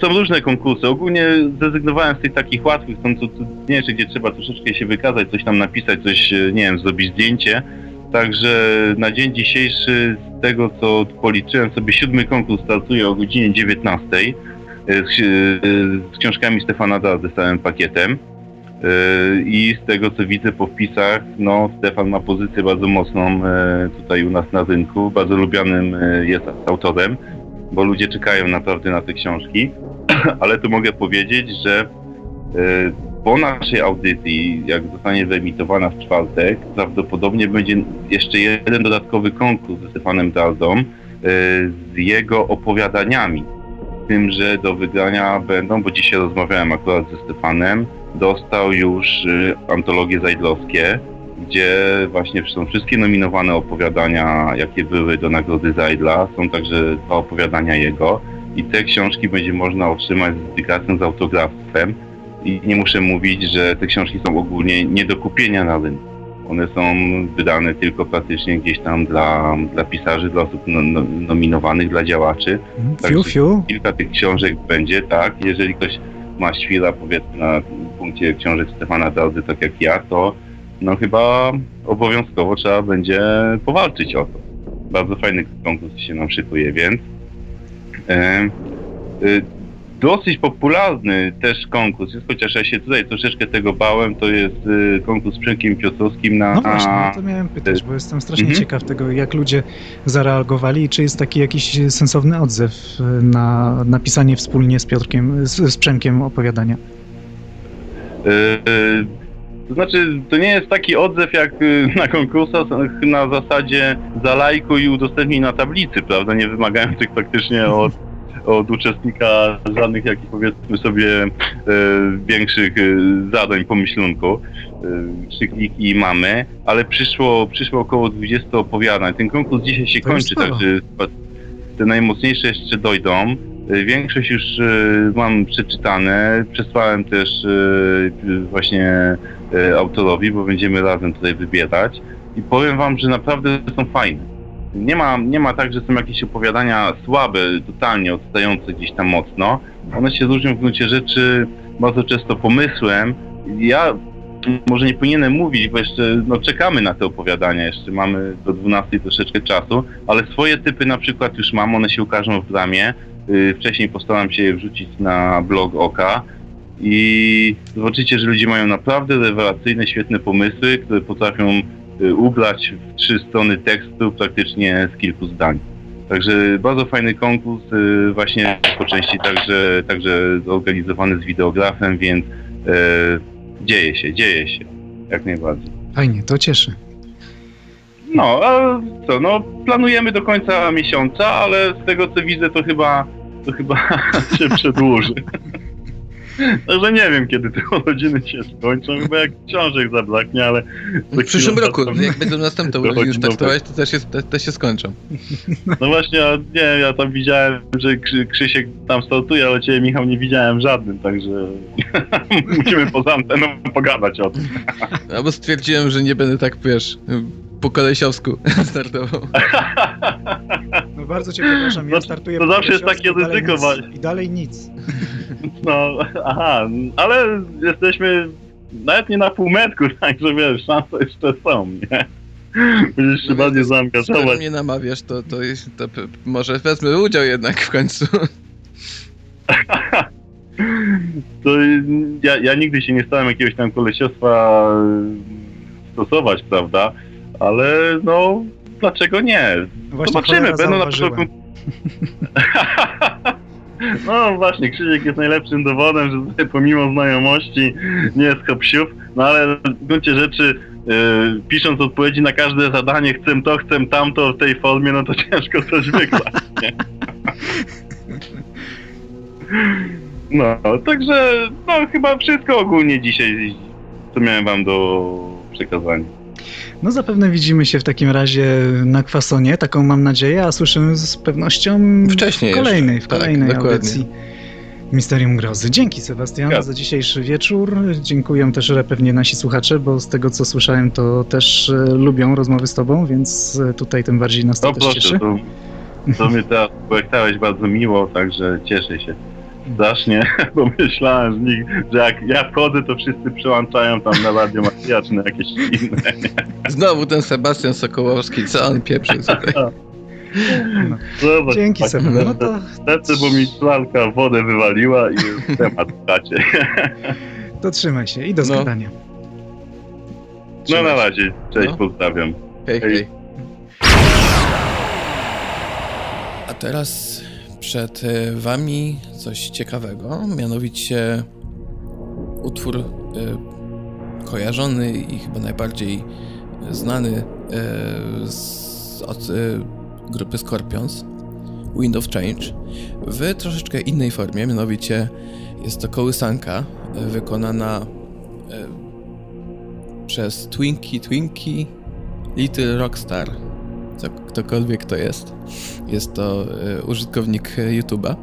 są różne konkursy. Ogólnie zrezygnowałem z tych takich łatwych, są trudniejsze, gdzie trzeba troszeczkę się wykazać, coś tam napisać, coś, e, nie wiem, zrobić zdjęcie. Także na dzień dzisiejszy, z tego co policzyłem sobie, siódmy konkurs startuje o godzinie 19. z, z książkami Stefana Dardy, całym pakietem. I z tego co widzę po wpisach, no Stefan ma pozycję bardzo mocną tutaj u nas na rynku, bardzo lubianym jest autorem, bo ludzie czekają naprawdę na te książki, ale tu mogę powiedzieć, że po naszej audycji, jak zostanie wyemitowana w czwartek, prawdopodobnie będzie jeszcze jeden dodatkowy konkurs ze Stefanem Dardą e, z jego opowiadaniami. Tym, że do wygrania będą, bo dzisiaj rozmawiałem akurat ze Stefanem, dostał już e, antologie zajdlowskie, gdzie właśnie są wszystkie nominowane opowiadania, jakie były do nagrody Zajdla. Są także dwa opowiadania jego i te książki będzie można otrzymać z dedykacją, z autografem i nie muszę mówić, że te książki są ogólnie nie do kupienia na rynku. One są wydane tylko praktycznie gdzieś tam dla, dla pisarzy, dla osób no, no, nominowanych, dla działaczy. Fiu, fiu. Kilka tych książek będzie, tak. Jeżeli ktoś ma świra, powiedzmy, na punkcie książek Stefana Daudy, tak jak ja, to no chyba obowiązkowo trzeba będzie powalczyć o to. Bardzo fajny konkurs się nam szykuje, więc... Yy, dosyć popularny też konkurs jest, chociaż ja się tutaj troszeczkę tego bałem, to jest y, konkurs z Przemkiem Piotrowskim na... No właśnie, no to miałem pytać, bo jestem strasznie mhm. ciekaw tego, jak ludzie zareagowali i czy jest taki jakiś sensowny odzew na napisanie wspólnie z Piotrkiem, z, z Przemkiem opowiadania. Yy, to znaczy, to nie jest taki odzew jak na konkursach na zasadzie zalajkuj i udostępnij na tablicy, prawda, nie wymagających praktycznie od od uczestnika żadnych jakich powiedzmy sobie e, większych e, zadań pomyślunku. Krzykliki mamy, ale przyszło, przyszło około 20 opowiadań. Ten konkurs dzisiaj się kończy, także te najmocniejsze jeszcze dojdą. E, większość już e, mam przeczytane. Przesłałem też e, właśnie autorowi, bo będziemy razem tutaj wybierać. I powiem wam, że naprawdę są fajne nie ma, nie ma tak, że są jakieś opowiadania słabe, totalnie odstające gdzieś tam mocno. One się różnią w gruncie rzeczy bardzo często pomysłem. Ja może nie powinienem mówić, bo jeszcze no, czekamy na te opowiadania, jeszcze mamy do 12 troszeczkę czasu, ale swoje typy na przykład już mam, one się ukażą w dramie. Yy, wcześniej postaram się je wrzucić na blog Oka i zobaczycie, że ludzie mają naprawdę rewelacyjne, świetne pomysły, które potrafią Y, ubrać w trzy strony tekstu praktycznie z kilku zdań. Także bardzo fajny konkurs, y, właśnie po części także, także zorganizowany z wideografem, więc dzieje się, dzieje się, jak najbardziej. Fajnie, to cieszy. No, a co, no planujemy do końca miesiąca, ale z tego co widzę to chyba, to chyba się przedłuży. Także nie wiem, kiedy te urodziny się skończą, chyba jak książek zabraknie, ale... W przyszłym roku, jak będą następne urodziny startować, to też, jest, też się skończą. No właśnie, nie ja tam widziałem, że Krzysiek tam startuje, ale ciebie, Michał, nie widziałem żadnym, także musimy poza anteną pogadać o tym. Albo stwierdziłem, że nie będę tak, wiesz, po kolesiowsku startował. No bardzo cię przepraszam, ja no, startuję To zawsze jest takie ryzyko. I dalej nic. No, aha, ale jesteśmy nawet nie na półmetku, także wiesz, szanse jeszcze są, nie? Będziesz się no, bardziej zaangażować. Skoro mnie namawiasz, to, to, to może wezmę udział jednak w końcu. to ja, ja nigdy się nie stałem jakiegoś tam kolesiostwa stosować, prawda? Ale no, dlaczego nie? Właśnie Zobaczymy, będą na początku... No właśnie, Krzysiek jest najlepszym dowodem, że tutaj pomimo znajomości nie jest hopsiów, no ale w gruncie rzeczy yy, pisząc odpowiedzi na każde zadanie chcę to, chcę tamto w tej formie, no to ciężko coś wygrać? No, także no chyba wszystko ogólnie dzisiaj, co miałem wam do przekazania. No zapewne widzimy się w takim razie na kwasonie, taką mam nadzieję, a słyszymy z pewnością Wcześniej w kolejnej, w tak, kolejnej tak, audycji. Misterium Grozy. Dzięki Sebastian ja. za dzisiejszy wieczór. Dziękuję też pewnie nasi słuchacze, bo z tego co słyszałem to też e, lubią rozmowy z tobą, więc e, tutaj tym bardziej nas to no, też proszę, cieszy. To, to mnie teraz projektałeś bardzo miło, także cieszę się strasznie, bo myślałem, że, nich, że jak ja wchodzę, to wszyscy przełączają tam na radio mafiaczne jakieś inne. Znowu ten Sebastian Sokołowski, co on pieprzy tutaj? No. Zobacz, Dzięki sobie. No to... Wtedy, bo mi szklanka wodę wywaliła i już temat w chacie. To trzymaj się i do no. No na razie. Cześć, no. pozdrawiam. Hej, hej. A teraz przed e, wami coś ciekawego, mianowicie utwór y, kojarzony i chyba najbardziej znany y, z, od grupy Scorpions, Wind of Change, w troszeczkę innej formie, mianowicie jest to kołysanka wykonana przez Twinkie Twinkie Little Rockstar. Co, ktokolwiek to jest. Jest to y, użytkownik YouTube'a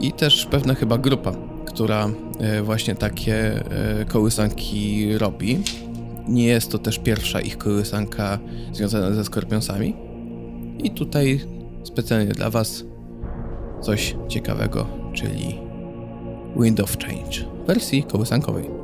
i też pewna chyba grupa, która y, właśnie takie kołysanki robi. Nie jest to też pierwsza ich kołysanka związana ze Skorpionsami. I tutaj specjalnie dla Was coś ciekawego, czyli Wind of Change w wersji kołysankowej.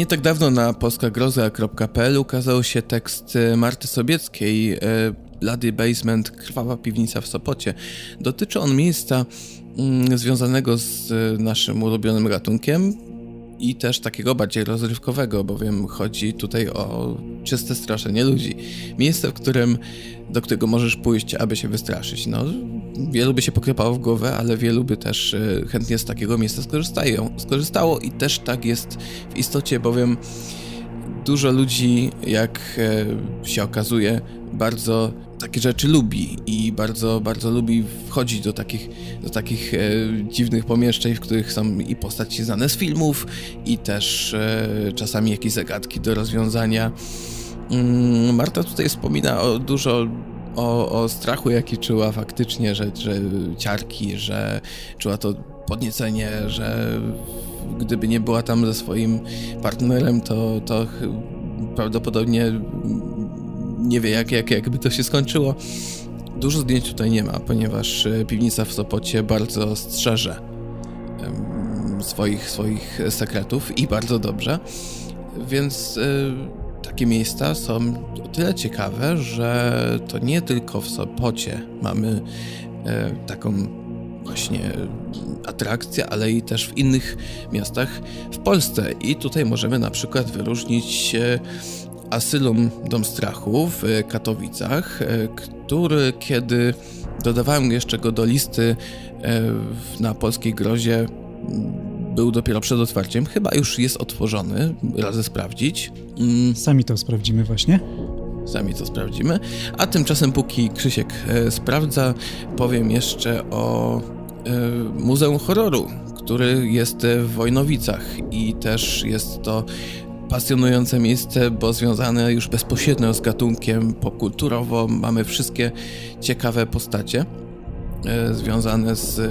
Nie tak dawno na polskagroza.pl ukazał się tekst Marty Sobieckiej Bloody Basement, Krwawa Piwnica w Sopocie. Dotyczy on miejsca mm, związanego z naszym ulubionym gatunkiem, i też takiego bardziej rozrywkowego, bowiem chodzi tutaj o czyste straszenie ludzi. Miejsce, w którym, do którego możesz pójść, aby się wystraszyć. No, wielu by się pokrypało w głowę, ale wielu by też e, chętnie z takiego miejsca skorzystają, skorzystało i też tak jest w istocie, bowiem dużo ludzi, jak e, się okazuje, bardzo takie rzeczy lubi i bardzo, bardzo lubi wchodzić do takich, do takich e, dziwnych pomieszczeń, w których są i postaci znane z filmów, i też czasami jakieś zagadki do rozwiązania. Mm, Marta tutaj wspomina o dużo o, o strachu, jaki czuła faktycznie, że, że ciarki, że czuła to podniecenie, że gdyby nie była tam ze swoim partnerem, to, to prawdopodobnie nie wie, jak, jak, jakby to się skończyło. Dużo zdjęć tutaj nie ma, ponieważ e, piwnica w Sopocie bardzo strzeże swoich, swoich sekretów i bardzo dobrze. Więc y, takie miejsca są o tyle ciekawe, że to nie tylko w Sopocie mamy y, taką właśnie atrakcję, ale i też w innych miastach w Polsce. I tutaj możemy na przykład wyróżnić y, Asylum Dom Strachu w Katowicach, e, który kiedy dodawałem jeszcze go do listy e, na polskiej grozie był dopiero przed otwarciem. Chyba już jest otworzony, razem sprawdzić. Mm. Sami to sprawdzimy właśnie. Sami to sprawdzimy. A tymczasem, póki Krzysiek e, sprawdza, powiem jeszcze o Muzeum Horroru, który jest w Wojnowicach i też jest to pasjonujące miejsce, bo związane już bezpośrednio z gatunkiem popkulturowo. Mamy wszystkie ciekawe postacie e, związane z, e,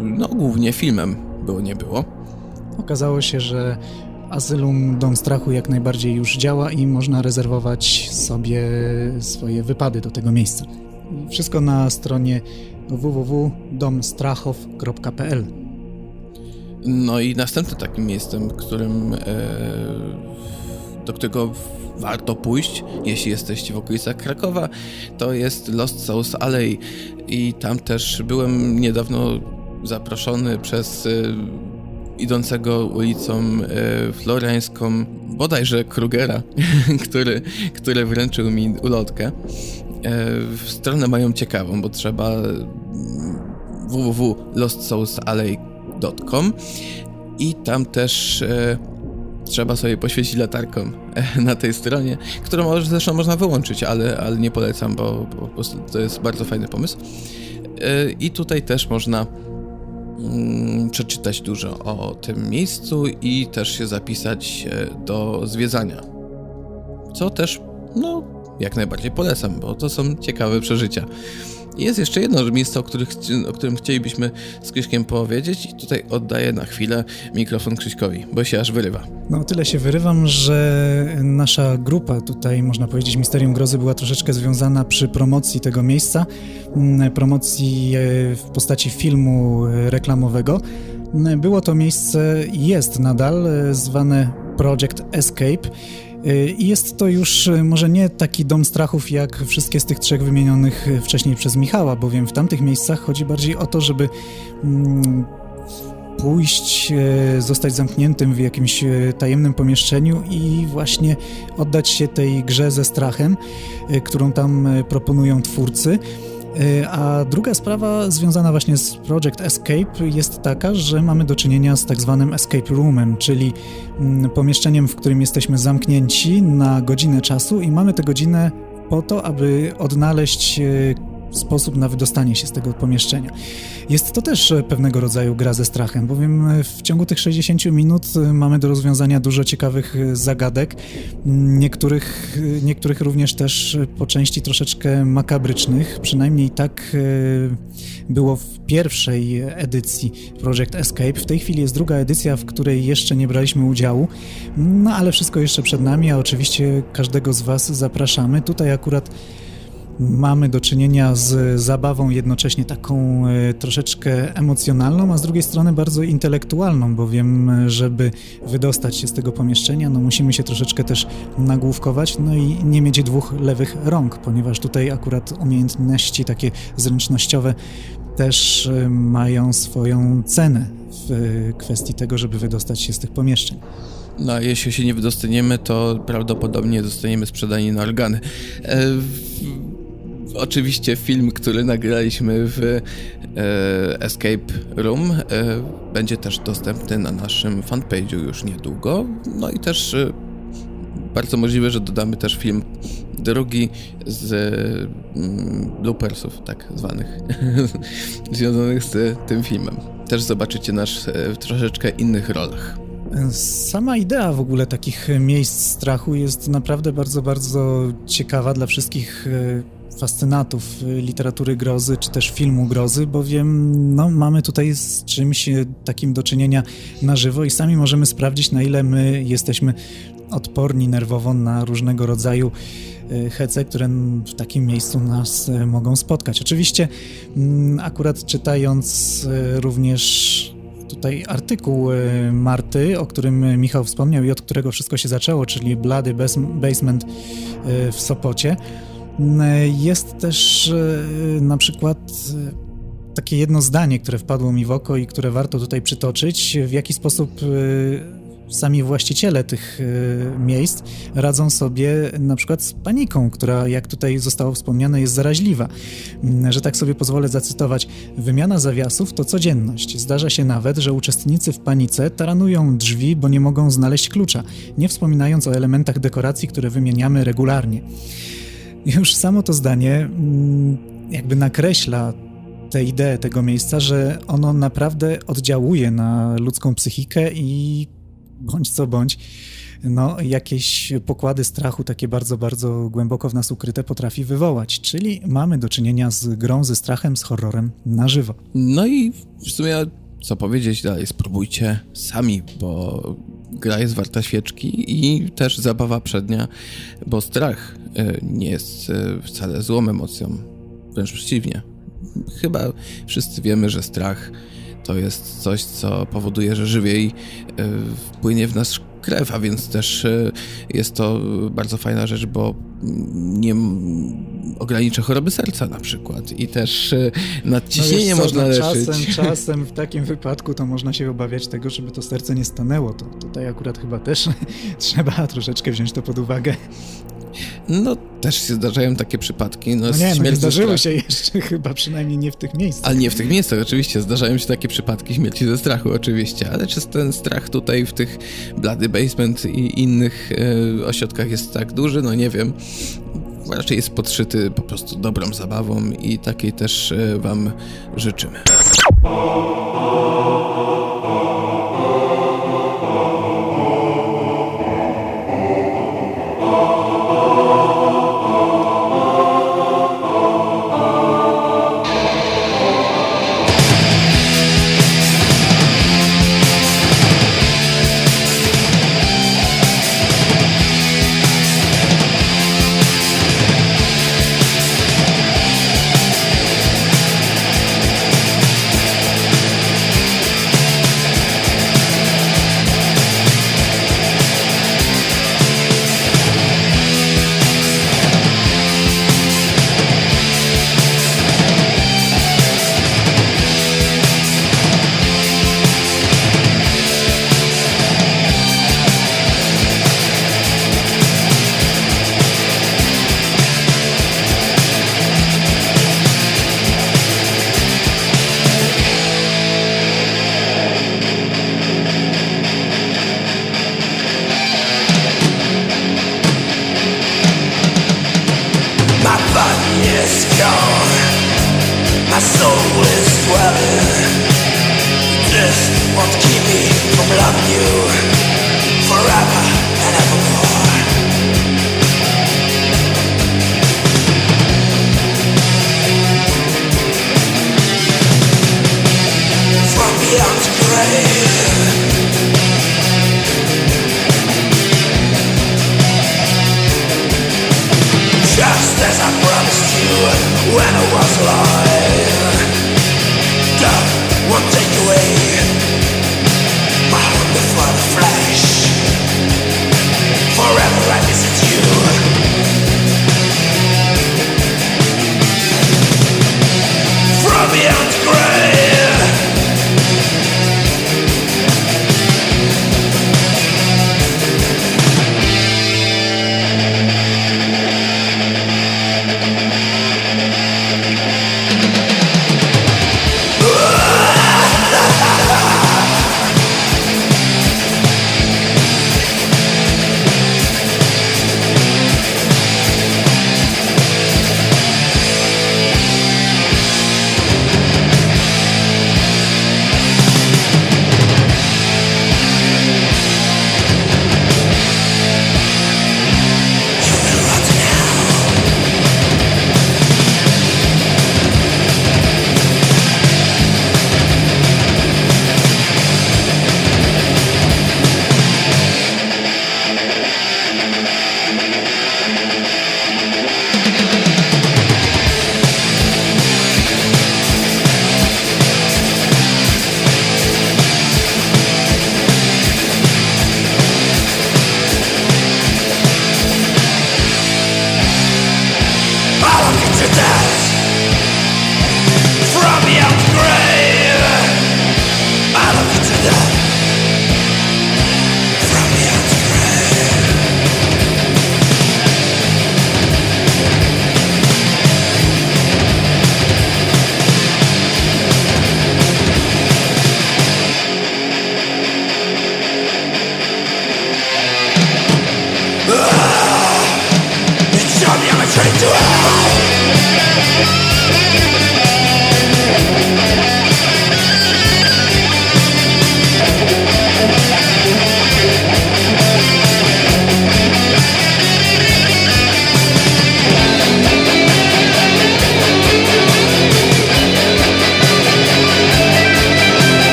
no głównie filmem, było nie było. Okazało się, że Asylum Dom Strachu jak najbardziej już działa i można rezerwować sobie swoje wypady do tego miejsca. Wszystko na stronie www.domstrachow.pl no i następnym takim miejscem, którym, e, do którego warto pójść, jeśli jesteście w okolicach Krakowa, to jest Lost Souls Alley i tam też byłem niedawno zaproszony przez e, idącego ulicą e, floreńską, bodajże Krugera, który, który wręczył mi ulotkę. Stronę mają ciekawą, bo trzeba www.lostsoulsalley.com i tam też e, trzeba sobie poświecić latarką na tej stronie, którą może, zresztą można wyłączyć, ale, ale nie polecam, bo, bo prostu to jest bardzo fajny pomysł. E, I tutaj też można przeczytać dużo o tym miejscu i też się zapisać e, do zwiedzania. Co też, no, jak najbardziej polecam, bo to są ciekawe przeżycia. Jest jeszcze jedno miejsce, o, których, o którym chcielibyśmy z Krzyśkiem powiedzieć i tutaj oddaję na chwilę mikrofon Krzyśkowi, bo się aż wyrywa. No tyle się wyrywam, że nasza grupa tutaj, można powiedzieć, Misterium Grozy była troszeczkę związana przy promocji tego miejsca, mm, promocji e, w postaci filmu e, reklamowego. Było to miejsce, jest nadal, e, zwane Project Escape I jest to już y, może nie taki dom strachów jak wszystkie z tych trzech wymienionych y, wcześniej przez Michała, bowiem w tamtych miejscach chodzi bardziej o to, żeby mm, pójść, zostać zamkniętym w jakimś tajemnym pomieszczeniu i właśnie oddać się tej grze ze strachem, którą tam proponują twórcy. E, a druga sprawa związana właśnie z Project Escape jest taka, że mamy do czynienia z tak zwanym escape roomem, czyli mm, pomieszczeniem, w którym jesteśmy zamknięci na godzinę czasu i mamy tę godzinę po to, aby odnaleźć e, sposób na wydostanie się z tego pomieszczenia. Jest to też pewnego rodzaju gra ze strachem, bowiem w ciągu tych 60 minut mamy do rozwiązania dużo ciekawych zagadek, niektórych, niektórych również też po części troszeczkę makabrycznych, przynajmniej tak e, było w pierwszej edycji Project Escape. W tej chwili jest druga edycja, w której jeszcze nie braliśmy udziału, no ale wszystko jeszcze przed nami, a oczywiście każdego z Was zapraszamy. Tutaj akurat mamy do czynienia z zabawą jednocześnie taką e, troszeczkę emocjonalną, a z drugiej strony bardzo intelektualną, bowiem żeby wydostać się z tego pomieszczenia, no musimy się troszeczkę też nagłówkować, no i nie mieć dwóch lewych rąk, ponieważ tutaj akurat umiejętności takie zręcznościowe też e, mają swoją cenę w kwestii tego, żeby wydostać się z tych pomieszczeń. No a jeśli się nie wydostaniemy, to prawdopodobnie zostaniemy sprzedani na organy. E, oczywiście film, który nagraliśmy w e, Escape Room e, będzie też dostępny na naszym fanpage'u już niedługo. No i też e, bardzo możliwe, że dodamy też film drugi z mm, bloopersów, tak zwanych, związanych z tym filmem. Też zobaczycie nas e, w troszeczkę innych rolach. Sama idea w ogóle takich miejsc strachu jest naprawdę bardzo, bardzo ciekawa dla wszystkich e, fascynatów literatury grozy, czy też filmu grozy, bowiem no, mamy tutaj z czymś takim do czynienia na żywo i sami możemy sprawdzić, na ile my jesteśmy odporni nerwowo na różnego rodzaju e, hece, które w takim miejscu nas mogą spotkać. Oczywiście mm, akurat czytając również tutaj artykuł Marty, o którym Michał wspomniał i od którego wszystko się zaczęło, czyli Blady Basement w Sopocie. E, jest też na przykład takie jedno zdanie, które wpadło mi w oko i które warto tutaj przytoczyć, w jaki sposób sami właściciele tych e, miejsc radzą sobie na przykład z paniką, która, jak tutaj zostało wspomniane, jest zaraźliwa. Mm, że tak sobie pozwolę zacytować, wymiana zawiasów to codzienność. Zdarza się nawet, że uczestnicy w panice taranują drzwi, bo nie mogą znaleźć klucza, nie wspominając o elementach dekoracji, które wymieniamy regularnie. Już samo to zdanie mm, jakby nakreśla tę ideę tego miejsca, że ono naprawdę oddziałuje na ludzką psychikę i bądź co bądź, no, jakieś pokłady strachu takie bardzo, bardzo głęboko w nas ukryte potrafi wywołać. Czyli mamy do czynienia z grą ze strachem, z horrorem na żywo. No i w sumie co powiedzieć dalej, spróbujcie sami, bo gra jest warta świeczki i też zabawa przednia, bo strach nie jest e, wcale złą emocją, wręcz przeciwnie. Chyba wszyscy wiemy, że strach to jest coś, co powoduje, że żywiej e, wpłynie w nas krew, a więc też e, jest to bardzo fajna rzecz, bo nie ogranicza choroby serca na przykład i też e, nadciśnienie no można no, leczyć. Czasem, czasem w takim wypadku to można się obawiać tego, żeby to serce nie stanęło. To tutaj akurat chyba też trzeba troszeczkę wziąć to pod uwagę. No, też się zdarzają takie przypadki. No, no nie, no nie zdarzyły się jeszcze chyba, przynajmniej nie w tych miejscach. Ale nie w tych miejscach, oczywiście. Zdarzają się takie przypadki śmierci ze strachu, oczywiście. Ale czy ten strach tutaj w tych Blady Basement i innych e, ośrodkach jest tak duży? No nie wiem. Raczej jest podszyty po prostu dobrą zabawą i takiej też e, wam życzymy.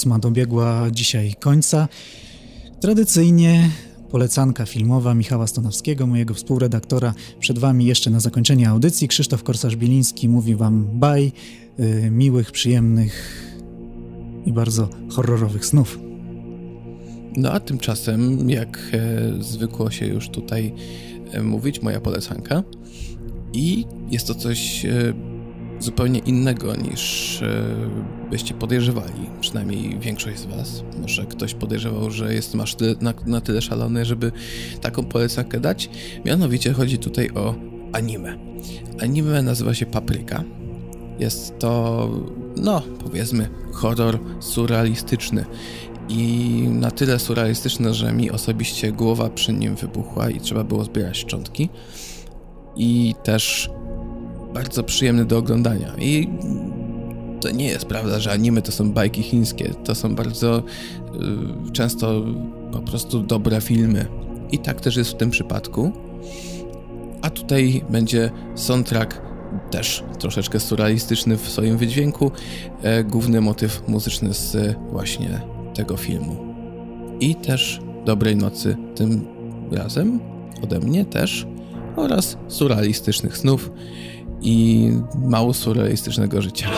Ósma dobiegła dzisiaj końca. Tradycyjnie polecanka filmowa Michała Stonowskiego, mojego współredaktora. Przed Wami jeszcze na zakończenie audycji Krzysztof Korsarz-Bieliński mówi Wam baj, yy, miłych, przyjemnych i bardzo horrorowych snów. No a tymczasem, jak e, zwykło się już tutaj e, mówić, moja polecanka. I jest to coś e, zupełnie innego niż e, byście podejrzewali, przynajmniej większość z was. Może ktoś podejrzewał, że jestem aż tyle, na, na tyle szalony, żeby taką polecankę dać. Mianowicie chodzi tutaj o anime. Anime nazywa się Papryka. Jest to, no, powiedzmy, horror surrealistyczny. I na tyle surrealistyczny, że mi osobiście głowa przy nim wybuchła i trzeba było zbierać szczątki. I też bardzo przyjemny do oglądania. I to nie jest prawda, że anime to są bajki chińskie. To są bardzo y, często po prostu dobre filmy. I tak też jest w tym przypadku. A tutaj będzie soundtrack też troszeczkę surrealistyczny w swoim wydźwięku. E, główny motyw muzyczny z właśnie tego filmu. I też dobrej nocy tym razem ode mnie też oraz surrealistycznych snów i mało surrealistycznego życia.